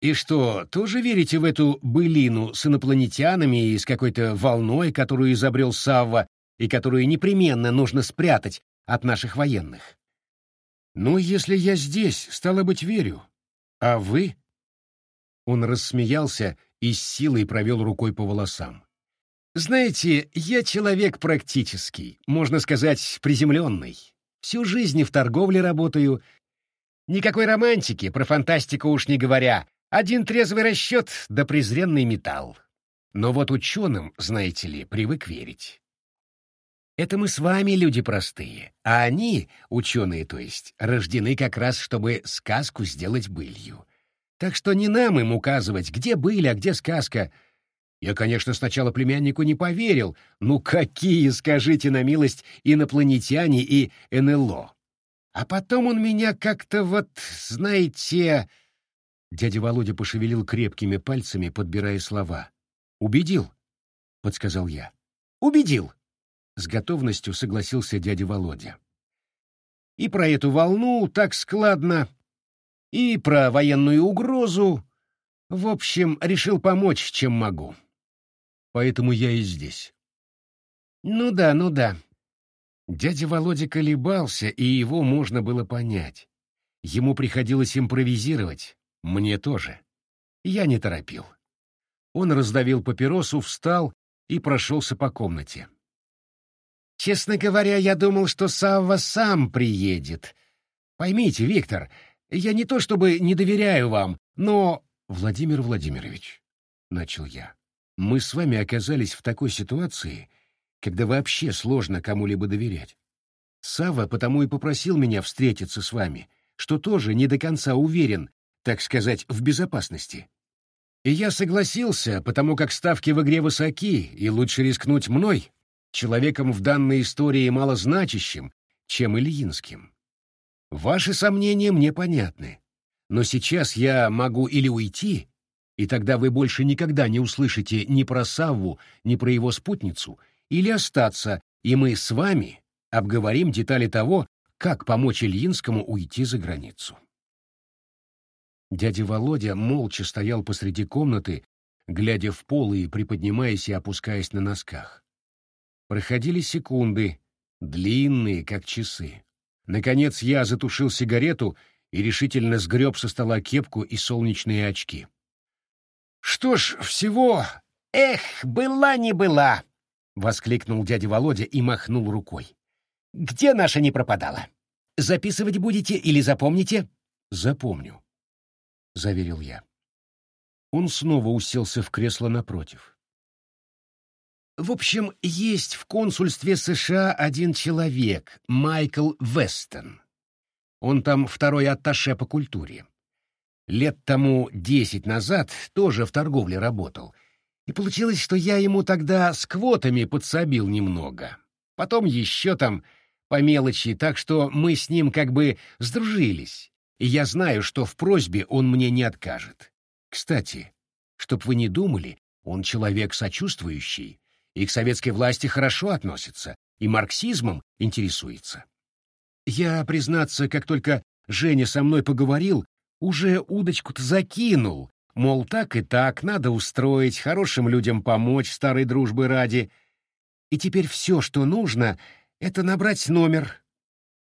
И что, тоже верите в эту былину с инопланетянами и с какой-то волной, которую изобрел Савва и которую непременно нужно спрятать от наших военных. Ну, если я здесь, стало быть, верю. А вы? Он рассмеялся и с силой провел рукой по волосам. Знаете, я человек практический, можно сказать, приземленный. Всю жизнь в торговле работаю. Никакой романтики, про фантастику уж не говоря. Один трезвый расчет да презренный металл. Но вот ученым, знаете ли, привык верить. Это мы с вами люди простые, а они, ученые то есть, рождены как раз, чтобы сказку сделать былью. Так что не нам им указывать, где быль, а где сказка. Я, конечно, сначала племяннику не поверил. Ну какие, скажите на милость, инопланетяне и НЛО? А потом он меня как-то вот, знаете... Дядя Володя пошевелил крепкими пальцами, подбирая слова. «Убедил?» — подсказал я. «Убедил!» — с готовностью согласился дядя Володя. «И про эту волну так складно, и про военную угрозу. В общем, решил помочь, чем могу. Поэтому я и здесь». «Ну да, ну да». Дядя Володя колебался, и его можно было понять. Ему приходилось импровизировать, мне тоже. Я не торопил. Он раздавил папиросу, встал и прошелся по комнате. «Честно говоря, я думал, что Савва сам приедет. Поймите, Виктор, я не то чтобы не доверяю вам, но...» «Владимир Владимирович», — начал я, — «мы с вами оказались в такой ситуации, когда вообще сложно кому-либо доверять. Савва потому и попросил меня встретиться с вами, что тоже не до конца уверен, так сказать, в безопасности. И я согласился, потому как ставки в игре высоки, и лучше рискнуть мной, человеком в данной истории малозначащим, чем Ильинским. Ваши сомнения мне понятны, но сейчас я могу или уйти, и тогда вы больше никогда не услышите ни про Савву, ни про его спутницу, или остаться, и мы с вами обговорим детали того, как помочь Ильинскому уйти за границу. Дядя Володя молча стоял посреди комнаты, глядя в пол и приподнимаясь и опускаясь на носках. Проходили секунды, длинные, как часы. Наконец я затушил сигарету и решительно сгреб со стола кепку и солнечные очки. «Что ж, всего... Эх, была не была!» — воскликнул дядя Володя и махнул рукой. «Где наша не пропадала? Записывать будете или запомните?» «Запомню», — заверил я. Он снова уселся в кресло напротив. В общем, есть в консульстве США один человек, Майкл Вестон. Он там второй атташе по культуре. Лет тому десять назад тоже в торговле работал. И получилось, что я ему тогда с квотами подсобил немного. Потом еще там по мелочи, так что мы с ним как бы сдружились и я знаю, что в просьбе он мне не откажет. Кстати, чтоб вы не думали, он человек сочувствующий и к советской власти хорошо относится, и марксизмом интересуется. Я, признаться, как только Женя со мной поговорил, уже удочку-то закинул, мол, так и так, надо устроить, хорошим людям помочь старой дружбы ради. И теперь все, что нужно, это набрать номер.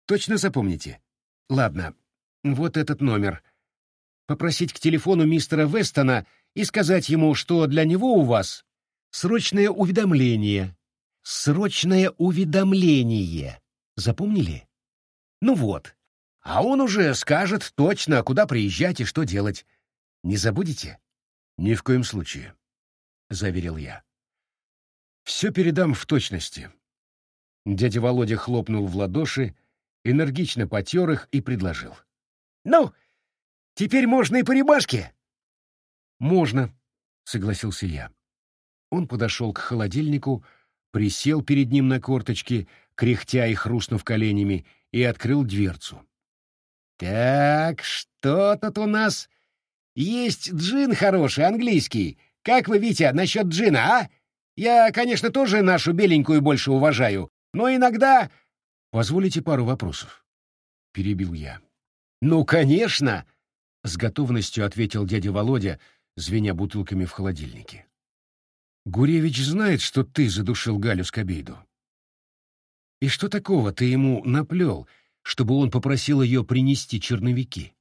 Точно запомните? Ладно, вот этот номер. Попросить к телефону мистера Вестона и сказать ему, что для него у вас срочное уведомление. Срочное уведомление. Запомнили? Ну вот. А он уже скажет точно, куда приезжать и что делать. Не забудете? Ни в коем случае, — заверил я. Все передам в точности. Дядя Володя хлопнул в ладоши, энергично потер их и предложил. — ну, теперь можно и по рябашке. Можно, согласился я. Он подошел к холодильнику, присел перед ним на корточки, кряхтя и хрустнув коленями, и открыл дверцу. «Так, что тут у нас? Есть джин хороший, английский. Как вы, Витя, насчет джина, а? Я, конечно, тоже нашу беленькую больше уважаю, но иногда...» «Позволите пару вопросов?» — перебил я. «Ну, конечно!» — с готовностью ответил дядя Володя, звеня бутылками в холодильнике. «Гуревич знает, что ты задушил Галю Скобейду. И что такого ты ему наплел, чтобы он попросил ее принести черновики?»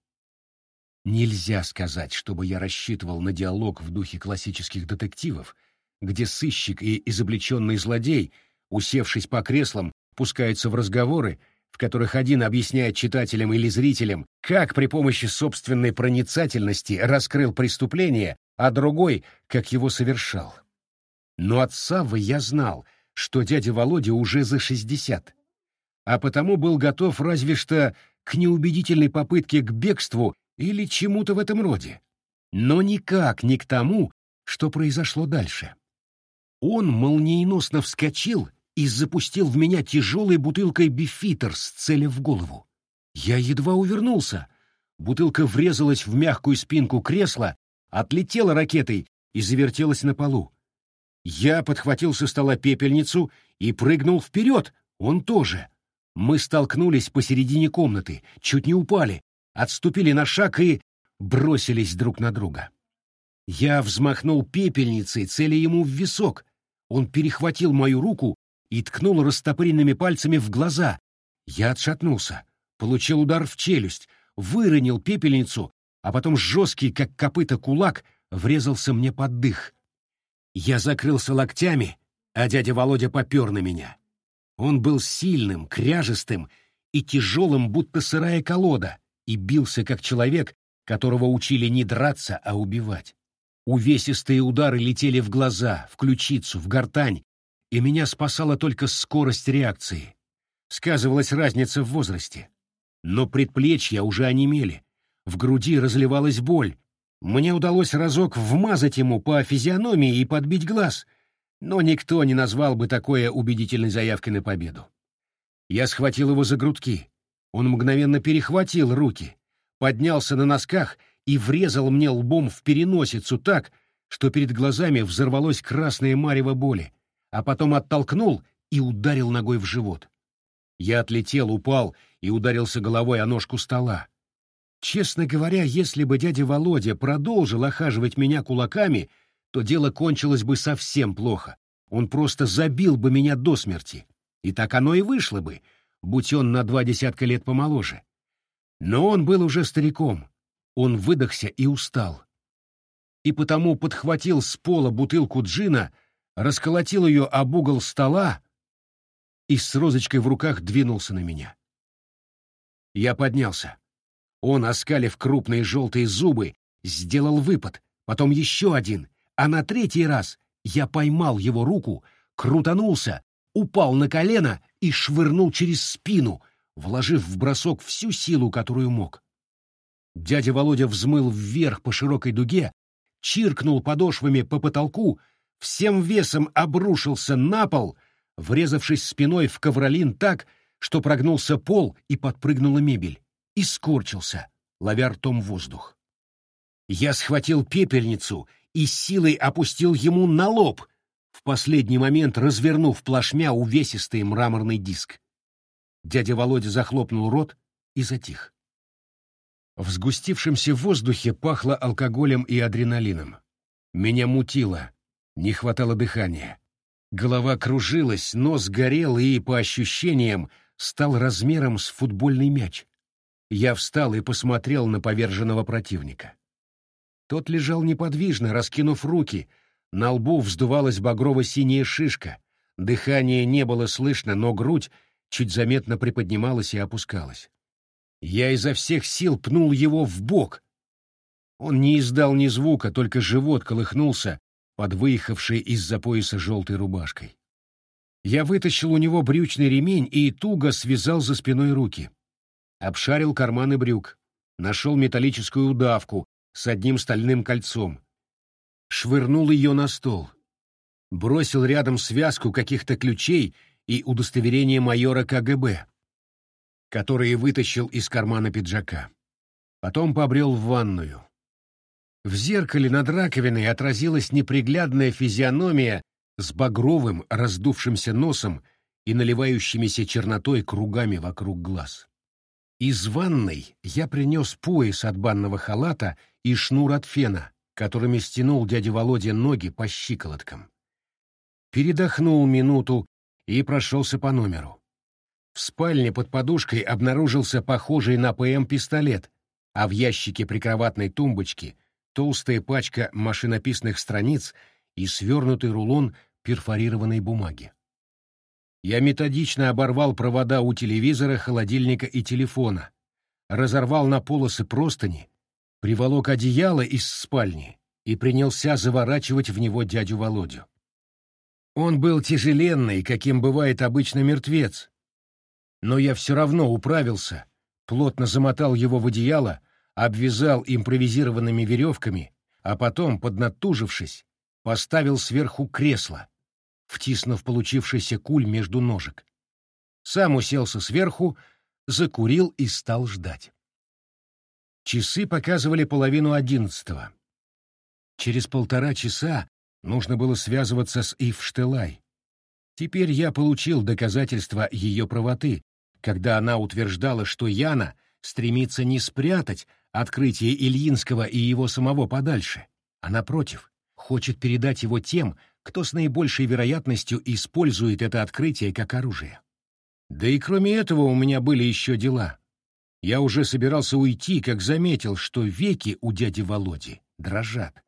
Нельзя сказать, чтобы я рассчитывал на диалог в духе классических детективов, где сыщик и изобличенный злодей, усевшись по креслам, пускаются в разговоры, в которых один объясняет читателям или зрителям, как при помощи собственной проницательности раскрыл преступление, а другой, как его совершал. Но от Саввы я знал, что дядя Володя уже за шестьдесят, а потому был готов разве что к неубедительной попытке к бегству или чему-то в этом роде, но никак не к тому, что произошло дальше. Он молниеносно вскочил и запустил в меня тяжелой бутылкой бифитер с цели в голову. Я едва увернулся. Бутылка врезалась в мягкую спинку кресла, отлетела ракетой и завертелась на полу. Я подхватил со стола пепельницу и прыгнул вперед, он тоже. Мы столкнулись посередине комнаты, чуть не упали, отступили на шаг и бросились друг на друга. Я взмахнул пепельницей, целя ему в висок. Он перехватил мою руку и ткнул растопыренными пальцами в глаза. Я отшатнулся, получил удар в челюсть, выронил пепельницу, а потом жесткий, как копыта кулак, врезался мне под дых. Я закрылся локтями, а дядя Володя попер на меня. Он был сильным, кряжестым и тяжелым, будто сырая колода, и бился как человек, которого учили не драться, а убивать. Увесистые удары летели в глаза, в ключицу, в гортань, и меня спасала только скорость реакции. Сказывалась разница в возрасте. Но предплечья уже онемели, в груди разливалась боль. Мне удалось разок вмазать ему по физиономии и подбить глаз, но никто не назвал бы такое убедительной заявкой на победу. Я схватил его за грудки. Он мгновенно перехватил руки, поднялся на носках и врезал мне лбом в переносицу так, что перед глазами взорвалось красное марево боли, а потом оттолкнул и ударил ногой в живот. Я отлетел, упал и ударился головой о ножку стола. Честно говоря, если бы дядя Володя продолжил охаживать меня кулаками, то дело кончилось бы совсем плохо. Он просто забил бы меня до смерти. И так оно и вышло бы, будь он на два десятка лет помоложе. Но он был уже стариком. Он выдохся и устал. И потому подхватил с пола бутылку джина, расколотил ее об угол стола и с розочкой в руках двинулся на меня. Я поднялся. Он, оскалив крупные желтые зубы, сделал выпад, потом еще один, а на третий раз я поймал его руку, крутанулся, упал на колено и швырнул через спину, вложив в бросок всю силу, которую мог. Дядя Володя взмыл вверх по широкой дуге, чиркнул подошвами по потолку, всем весом обрушился на пол, врезавшись спиной в ковролин так, что прогнулся пол и подпрыгнула мебель, и скорчился, ловя ртом воздух. Я схватил пепельницу и силой опустил ему на лоб, в последний момент развернув плашмя увесистый мраморный диск. Дядя Володя захлопнул рот и затих. В сгустившемся воздухе пахло алкоголем и адреналином. Меня мутило, не хватало дыхания. Голова кружилась, нос горел и, по ощущениям, стал размером с футбольный мяч. Я встал и посмотрел на поверженного противника. Тот лежал неподвижно, раскинув руки. На лбу вздувалась багрово-синяя шишка. Дыхание не было слышно, но грудь чуть заметно приподнималась и опускалась. Я изо всех сил пнул его в бок. Он не издал ни звука, только живот колыхнулся под выехавшей из-за пояса желтой рубашкой. Я вытащил у него брючный ремень и туго связал за спиной руки. Обшарил карманы брюк, нашел металлическую удавку, с одним стальным кольцом. Швырнул ее на стол. Бросил рядом связку каких-то ключей и удостоверение майора КГБ, которые вытащил из кармана пиджака. Потом побрел в ванную. В зеркале над раковиной отразилась неприглядная физиономия с багровым раздувшимся носом и наливающимися чернотой кругами вокруг глаз. Из ванной я принес пояс от банного халата и шнур от фена, которыми стянул дядя Володя ноги по щиколоткам. Передохнул минуту и прошелся по номеру. В спальне под подушкой обнаружился похожий на ПМ пистолет, а в ящике прикроватной тумбочки толстая пачка машинописных страниц и свернутый рулон перфорированной бумаги. Я методично оборвал провода у телевизора, холодильника и телефона, разорвал на полосы простыни приволок одеяло из спальни и принялся заворачивать в него дядю Володю. Он был тяжеленный, каким бывает обычно мертвец, но я все равно управился, плотно замотал его в одеяло, обвязал импровизированными веревками, а потом, поднатужившись, поставил сверху кресло, втиснув получившийся куль между ножек. Сам уселся сверху, закурил и стал ждать. Часы показывали половину одиннадцатого. Через полтора часа нужно было связываться с Ивштелай. Теперь я получил доказательства ее правоты, когда она утверждала, что Яна стремится не спрятать открытие Ильинского и его самого подальше, а, напротив, хочет передать его тем, кто с наибольшей вероятностью использует это открытие как оружие. Да и кроме этого у меня были еще дела. Я уже собирался уйти, как заметил, что веки у дяди Володи дрожат.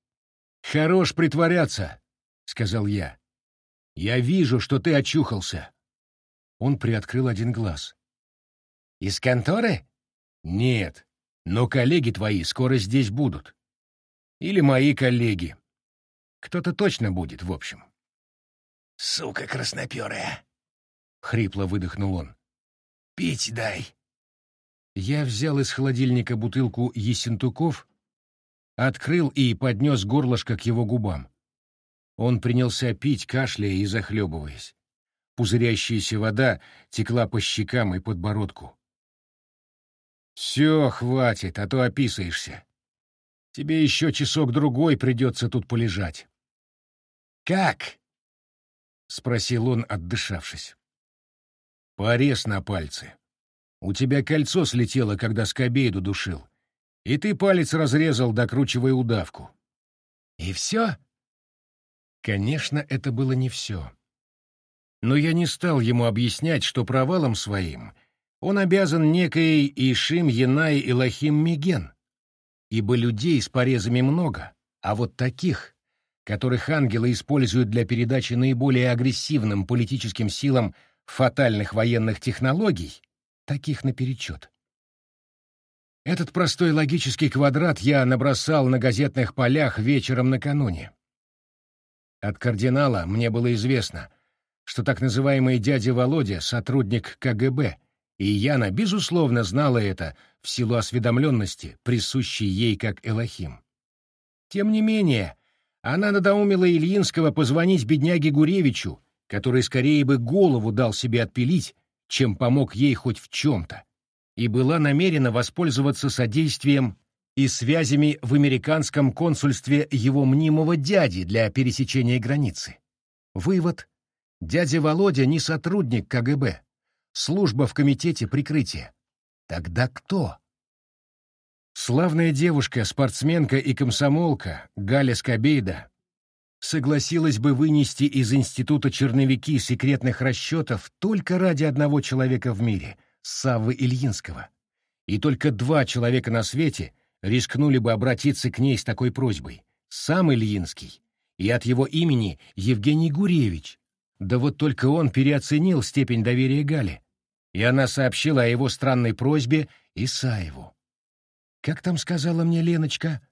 «Хорош притворяться», — сказал я. «Я вижу, что ты очухался». Он приоткрыл один глаз. «Из конторы?» «Нет, но коллеги твои скоро здесь будут. Или мои коллеги. Кто-то точно будет, в общем». «Сука красноперая!» — хрипло выдохнул он. «Пить дай!» Я взял из холодильника бутылку Ессентуков, открыл и поднес горлышко к его губам. Он принялся пить, кашляя и захлебываясь. Пузырящаяся вода текла по щекам и подбородку. «Все, хватит, а то описаешься. Тебе еще часок-другой придется тут полежать». «Как?» — спросил он, отдышавшись. «Порез на пальце. У тебя кольцо слетело, когда скобейду душил, и ты палец разрезал, докручивая удавку». «И все?» Конечно, это было не все. Но я не стал ему объяснять, что провалом своим он обязан некой Ишим Янай Илахим Миген, ибо людей с порезами много, а вот таких, которых ангелы используют для передачи наиболее агрессивным политическим силам фатальных военных технологий, таких наперечет. Этот простой логический квадрат я набросал на газетных полях вечером накануне. От кардинала мне было известно, что так называемый дядя Володя — сотрудник КГБ, и Яна, безусловно, знала это в силу осведомленности, присущей ей как Элохим. Тем не менее, она надоумила Ильинского позвонить бедняге Гуревичу, который скорее бы голову дал себе отпилить, чем помог ей хоть в чем-то, и была намерена воспользоваться содействием и связями в американском консульстве его мнимого дяди для пересечения границы. Вывод. Дядя Володя не сотрудник КГБ. Служба в комитете прикрытия. Тогда кто? Славная девушка, спортсменка и комсомолка Галя Скобейда согласилась бы вынести из института черновики секретных расчетов только ради одного человека в мире — Саввы Ильинского. И только два человека на свете — рискнули бы обратиться к ней с такой просьбой. Сам Ильинский и от его имени Евгений Гуревич. Да вот только он переоценил степень доверия Гале, и она сообщила о его странной просьбе Исаеву. Как там сказала мне Леночка?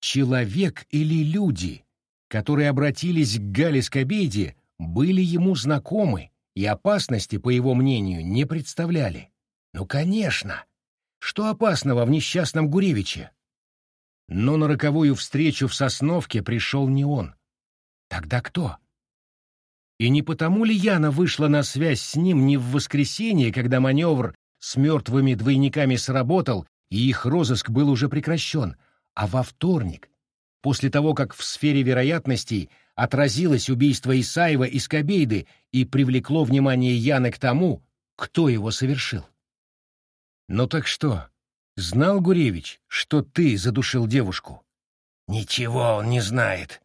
Человек или люди, которые обратились к Гале Скобейде, были ему знакомы и опасности, по его мнению, не представляли. Ну, конечно. Что опасного в несчастном Гуревиче? Но на роковую встречу в Сосновке пришел не он. Тогда кто? И не потому ли Яна вышла на связь с ним не в воскресенье, когда маневр с мертвыми двойниками сработал, и их розыск был уже прекращен, а во вторник, после того, как в сфере вероятностей отразилось убийство Исаева и Скобейды и привлекло внимание Яны к тому, кто его совершил. Ну так что, Знал Гуревич, что ты задушил девушку? Ничего он не знает,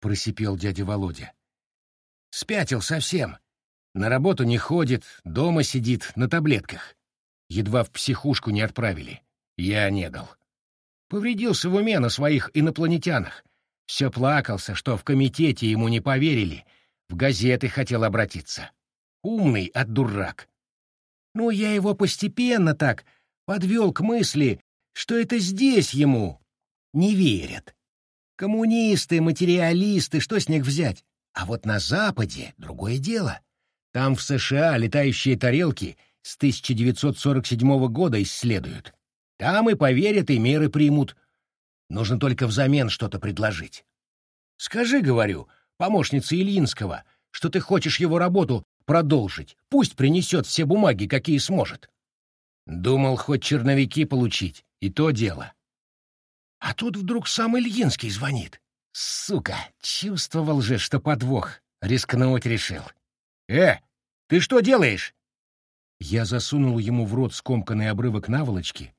просипел дядя Володя. Спятил совсем. На работу не ходит, дома сидит на таблетках. Едва в психушку не отправили. Я не дал. Повредился в уме на своих инопланетянах. Все плакался, что в комитете ему не поверили. В газеты хотел обратиться. Умный от дурак. Ну, я его постепенно так подвел к мысли, что это здесь ему не верят. Коммунисты, материалисты, что с них взять? А вот на Западе другое дело. Там в США летающие тарелки с 1947 года исследуют. Там и поверят, и меры примут. Нужно только взамен что-то предложить. Скажи, говорю, помощнице Ильинского, что ты хочешь его работу продолжить. Пусть принесет все бумаги, какие сможет. Думал хоть черновики получить, и то дело. А тут вдруг сам Ильинский звонит. Сука, чувствовал же, что подвох. Рискнуть решил. «Э, ты что делаешь?» Я засунул ему в рот скомканный обрывок наволочки,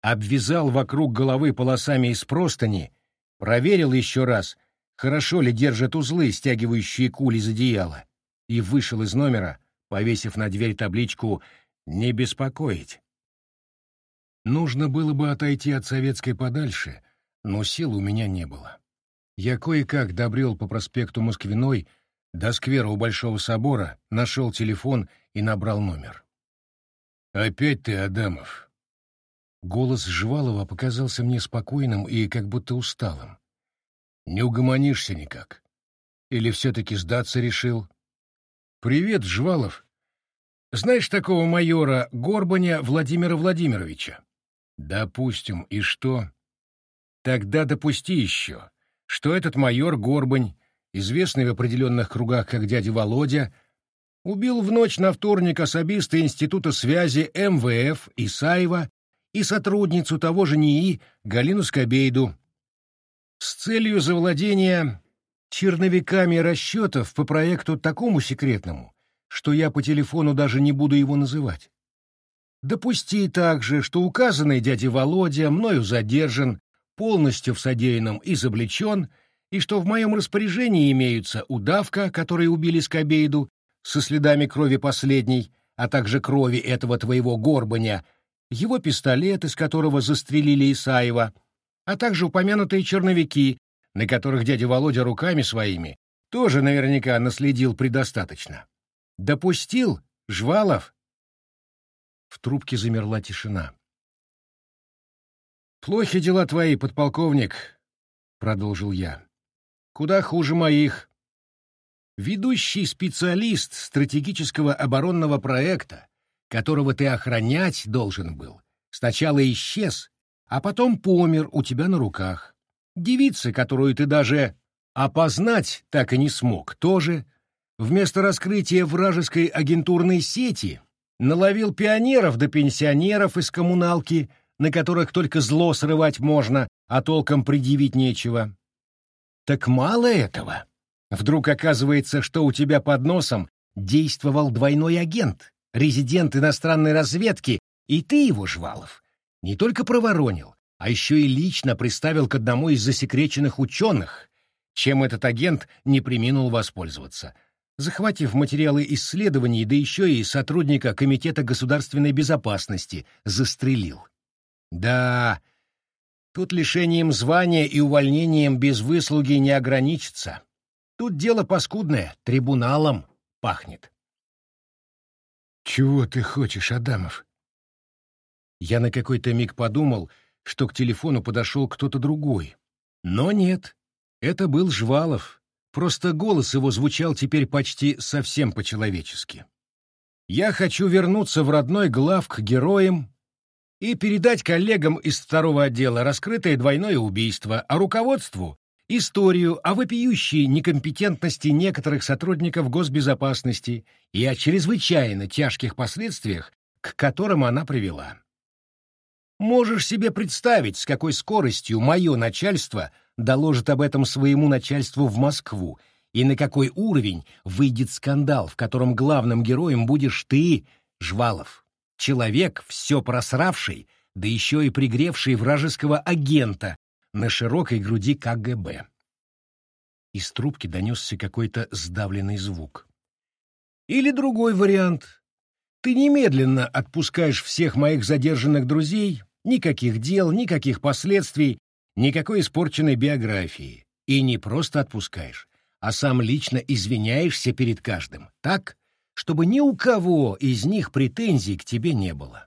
обвязал вокруг головы полосами из простыни, проверил еще раз, хорошо ли держат узлы, стягивающие кули из одеяла, и вышел из номера, повесив на дверь табличку «Не беспокоить». Нужно было бы отойти от советской подальше, но сил у меня не было. Я кое-как добрел по проспекту Москвиной до сквера у Большого собора, нашел телефон и набрал номер. «Опять ты, Адамов!» Голос Жвалова показался мне спокойным и как будто усталым. «Не угомонишься никак? Или все-таки сдаться решил?» «Привет, Жвалов. Знаешь такого майора Горбаня Владимира Владимировича?» «Допустим. И что?» «Тогда допусти еще, что этот майор Горбань, известный в определенных кругах как дядя Володя, убил в ночь на вторник особиста Института связи МВФ Исаева и сотрудницу того же НИИ Галину Скобейду с целью завладения черновиками расчетов по проекту такому секретному, что я по телефону даже не буду его называть. Допусти также, что указанный дядя Володя мною задержан, полностью в содеянном изобличен, и что в моем распоряжении имеются удавка, которой убили Скобейду, со следами крови последней, а также крови этого твоего Горбаня, его пистолет, из которого застрелили Исаева, а также упомянутые черновики, на которых дядя Володя руками своими тоже наверняка наследил предостаточно. Допустил, Жвалов? В трубке замерла тишина. «Плохи дела твои, подполковник», — продолжил я. «Куда хуже моих. Ведущий специалист стратегического оборонного проекта, которого ты охранять должен был, сначала исчез, а потом помер у тебя на руках. Девица, которую ты даже опознать так и не смог, тоже, вместо раскрытия вражеской агентурной сети, наловил пионеров до пенсионеров из коммуналки, на которых только зло срывать можно, а толком предъявить нечего. Так мало этого. Вдруг оказывается, что у тебя под носом действовал двойной агент, резидент иностранной разведки, и ты его, Жвалов, не только проворонил, а еще и лично приставил к одному из засекреченных ученых, чем этот агент не приминул воспользоваться, захватив материалы исследований, да еще и сотрудника Комитета государственной безопасности застрелил. Да, тут лишением звания и увольнением без выслуги не ограничится. Тут дело паскудное, трибуналом пахнет. «Чего ты хочешь, Адамов?» Я на какой-то миг подумал, что к телефону подошел кто-то другой. Но нет, это был Жвалов, просто голос его звучал теперь почти совсем по-человечески. «Я хочу вернуться в родной глав к героям и передать коллегам из второго отдела раскрытое двойное убийство, а руководству историю о вопиющей некомпетентности некоторых сотрудников госбезопасности и о чрезвычайно тяжких последствиях, к которым она привела. Можешь себе представить, с какой скоростью мое начальство доложит об этом своему начальству в Москву, и на какой уровень выйдет скандал, в котором главным героем будешь ты, Жвалов, человек, все просравший, да еще и пригревший вражеского агента, на широкой груди КГБ. Из трубки донесся какой-то сдавленный звук. Или другой вариант. Ты немедленно отпускаешь всех моих задержанных друзей, никаких дел, никаких последствий, никакой испорченной биографии. И не просто отпускаешь, а сам лично извиняешься перед каждым, так, чтобы ни у кого из них претензий к тебе не было.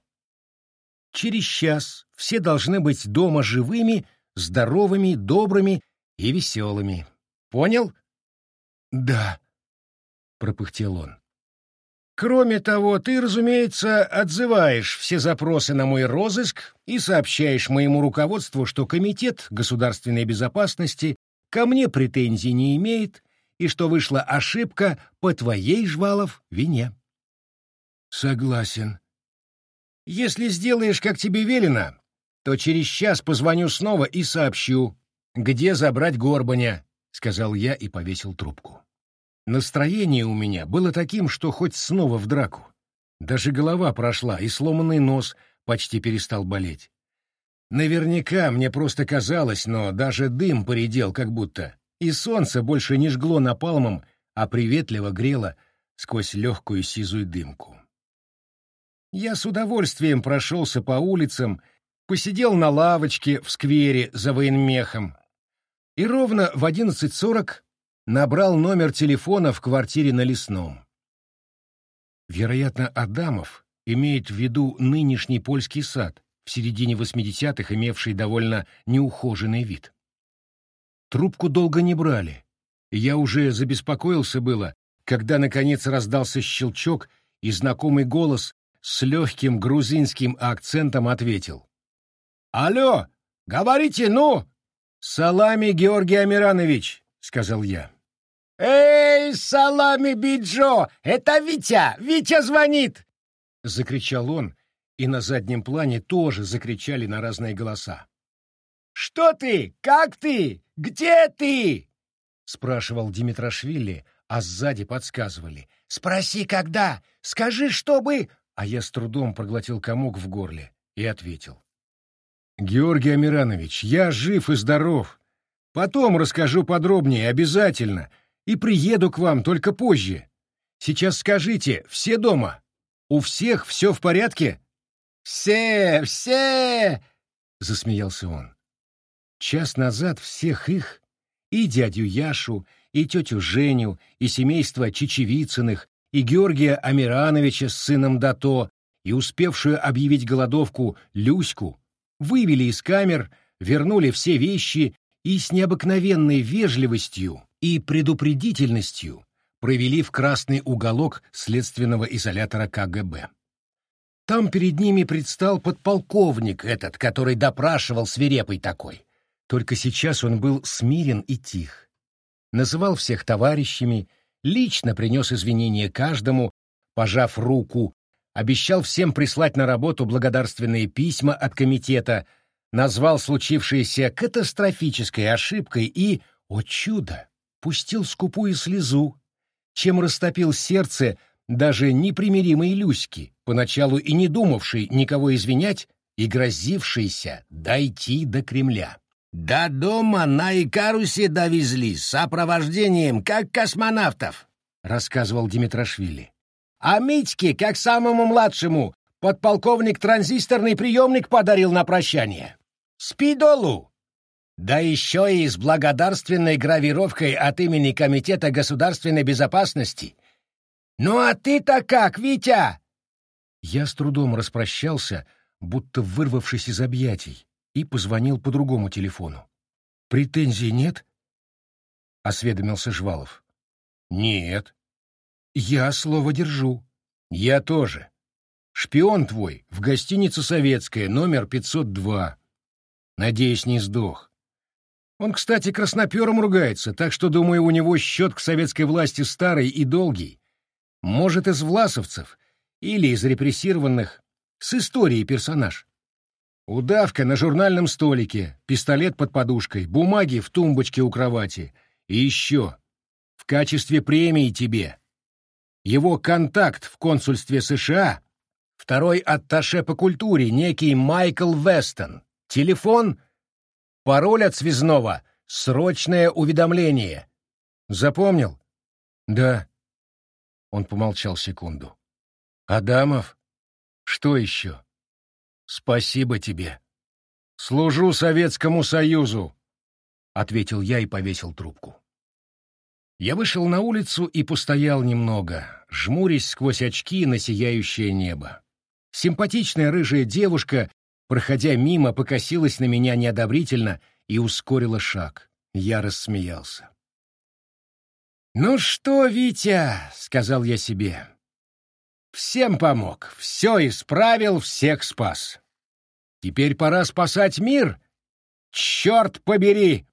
Через час все должны быть дома живыми здоровыми, добрыми и веселыми. Понял? Да, пропыхтел он. Кроме того, ты, разумеется, отзываешь все запросы на мой розыск и сообщаешь моему руководству, что Комитет государственной безопасности ко мне претензий не имеет и что вышла ошибка по твоей, Жвалов, вине. Согласен. Если сделаешь, как тебе велено, то через час позвоню снова и сообщу, где забрать Горбаня, — сказал я и повесил трубку. Настроение у меня было таким, что хоть снова в драку. Даже голова прошла, и сломанный нос почти перестал болеть. Наверняка мне просто казалось, но даже дым поредел как будто, и солнце больше не жгло напалмом, а приветливо грело сквозь легкую сизую дымку. Я с удовольствием прошелся по улицам, посидел на лавочке в сквере за военмехом, и ровно в 11.40 набрал номер телефона в квартире на Лесном. Вероятно, Адамов имеет в виду нынешний польский сад, в середине 80-х имевший довольно неухоженный вид. Трубку долго не брали. Я уже забеспокоился было, когда, наконец, раздался щелчок, и знакомый голос с легким грузинским акцентом ответил. «Алло, говорите, ну!» «Салами, Георгий Амиранович», — сказал я. «Эй, салами Биджо, это Витя! Витя звонит!» — закричал он, и на заднем плане тоже закричали на разные голоса. «Что ты? Как ты? Где ты?» — спрашивал Димитрашвили, а сзади подсказывали. «Спроси, когда? Скажи, чтобы...» А я с трудом проглотил комок в горле и ответил. «Георгий Амиранович, я жив и здоров. Потом расскажу подробнее, обязательно, и приеду к вам только позже. Сейчас скажите, все дома? У всех все в порядке?» «Все, все!» — засмеялся он. Час назад всех их, и дядю Яшу, и тетю Женю, и семейство Чечевицыных, и Георгия Амирановича с сыном Дато, и успевшую объявить голодовку Люську, вывели из камер, вернули все вещи и с необыкновенной вежливостью и предупредительностью провели в красный уголок следственного изолятора КГБ. Там перед ними предстал подполковник этот, который допрашивал свирепый такой. Только сейчас он был смирен и тих. Называл всех товарищами, лично принес извинения каждому, пожав руку, обещал всем прислать на работу благодарственные письма от комитета, назвал случившееся катастрофической ошибкой и, о чудо, пустил скупую слезу, чем растопил сердце даже непримиримой Люськи, поначалу и не думавшей никого извинять и грозившейся дойти до Кремля. До дома на Икарусе довезли с сопровождением, как космонавтов, рассказывал Димитрашвили. А Митьке, как самому младшему, подполковник транзисторный приемник подарил на прощание. Спидолу! Да еще и с благодарственной гравировкой от имени Комитета государственной безопасности. Ну а ты-то как, Витя? Я с трудом распрощался, будто вырвавшись из объятий и позвонил по другому телефону. «Претензий нет?» — осведомился Жвалов. «Нет». «Я слово держу». «Я тоже. Шпион твой в гостинице «Советская», номер 502. Надеюсь, не сдох. Он, кстати, краснопером ругается, так что, думаю, у него счет к советской власти старый и долгий. Может, из власовцев или из репрессированных. С историей персонаж. Удавка на журнальном столике, пистолет под подушкой, бумаги в тумбочке у кровати. И еще. В качестве премии тебе. Его контакт в консульстве США, второй атташе по культуре, некий Майкл Вестон. Телефон, пароль от связного, срочное уведомление. Запомнил? Да. Он помолчал секунду. Адамов? Что еще? Спасибо тебе. Служу Советскому Союзу, ответил я и повесил трубку. Я вышел на улицу и постоял немного, жмурясь сквозь очки на сияющее небо. Симпатичная рыжая девушка, проходя мимо, покосилась на меня неодобрительно и ускорила шаг. Я рассмеялся. «Ну что, Витя», — сказал я себе, Всем помог, все исправил, всех спас. Теперь пора спасать мир. Черт побери!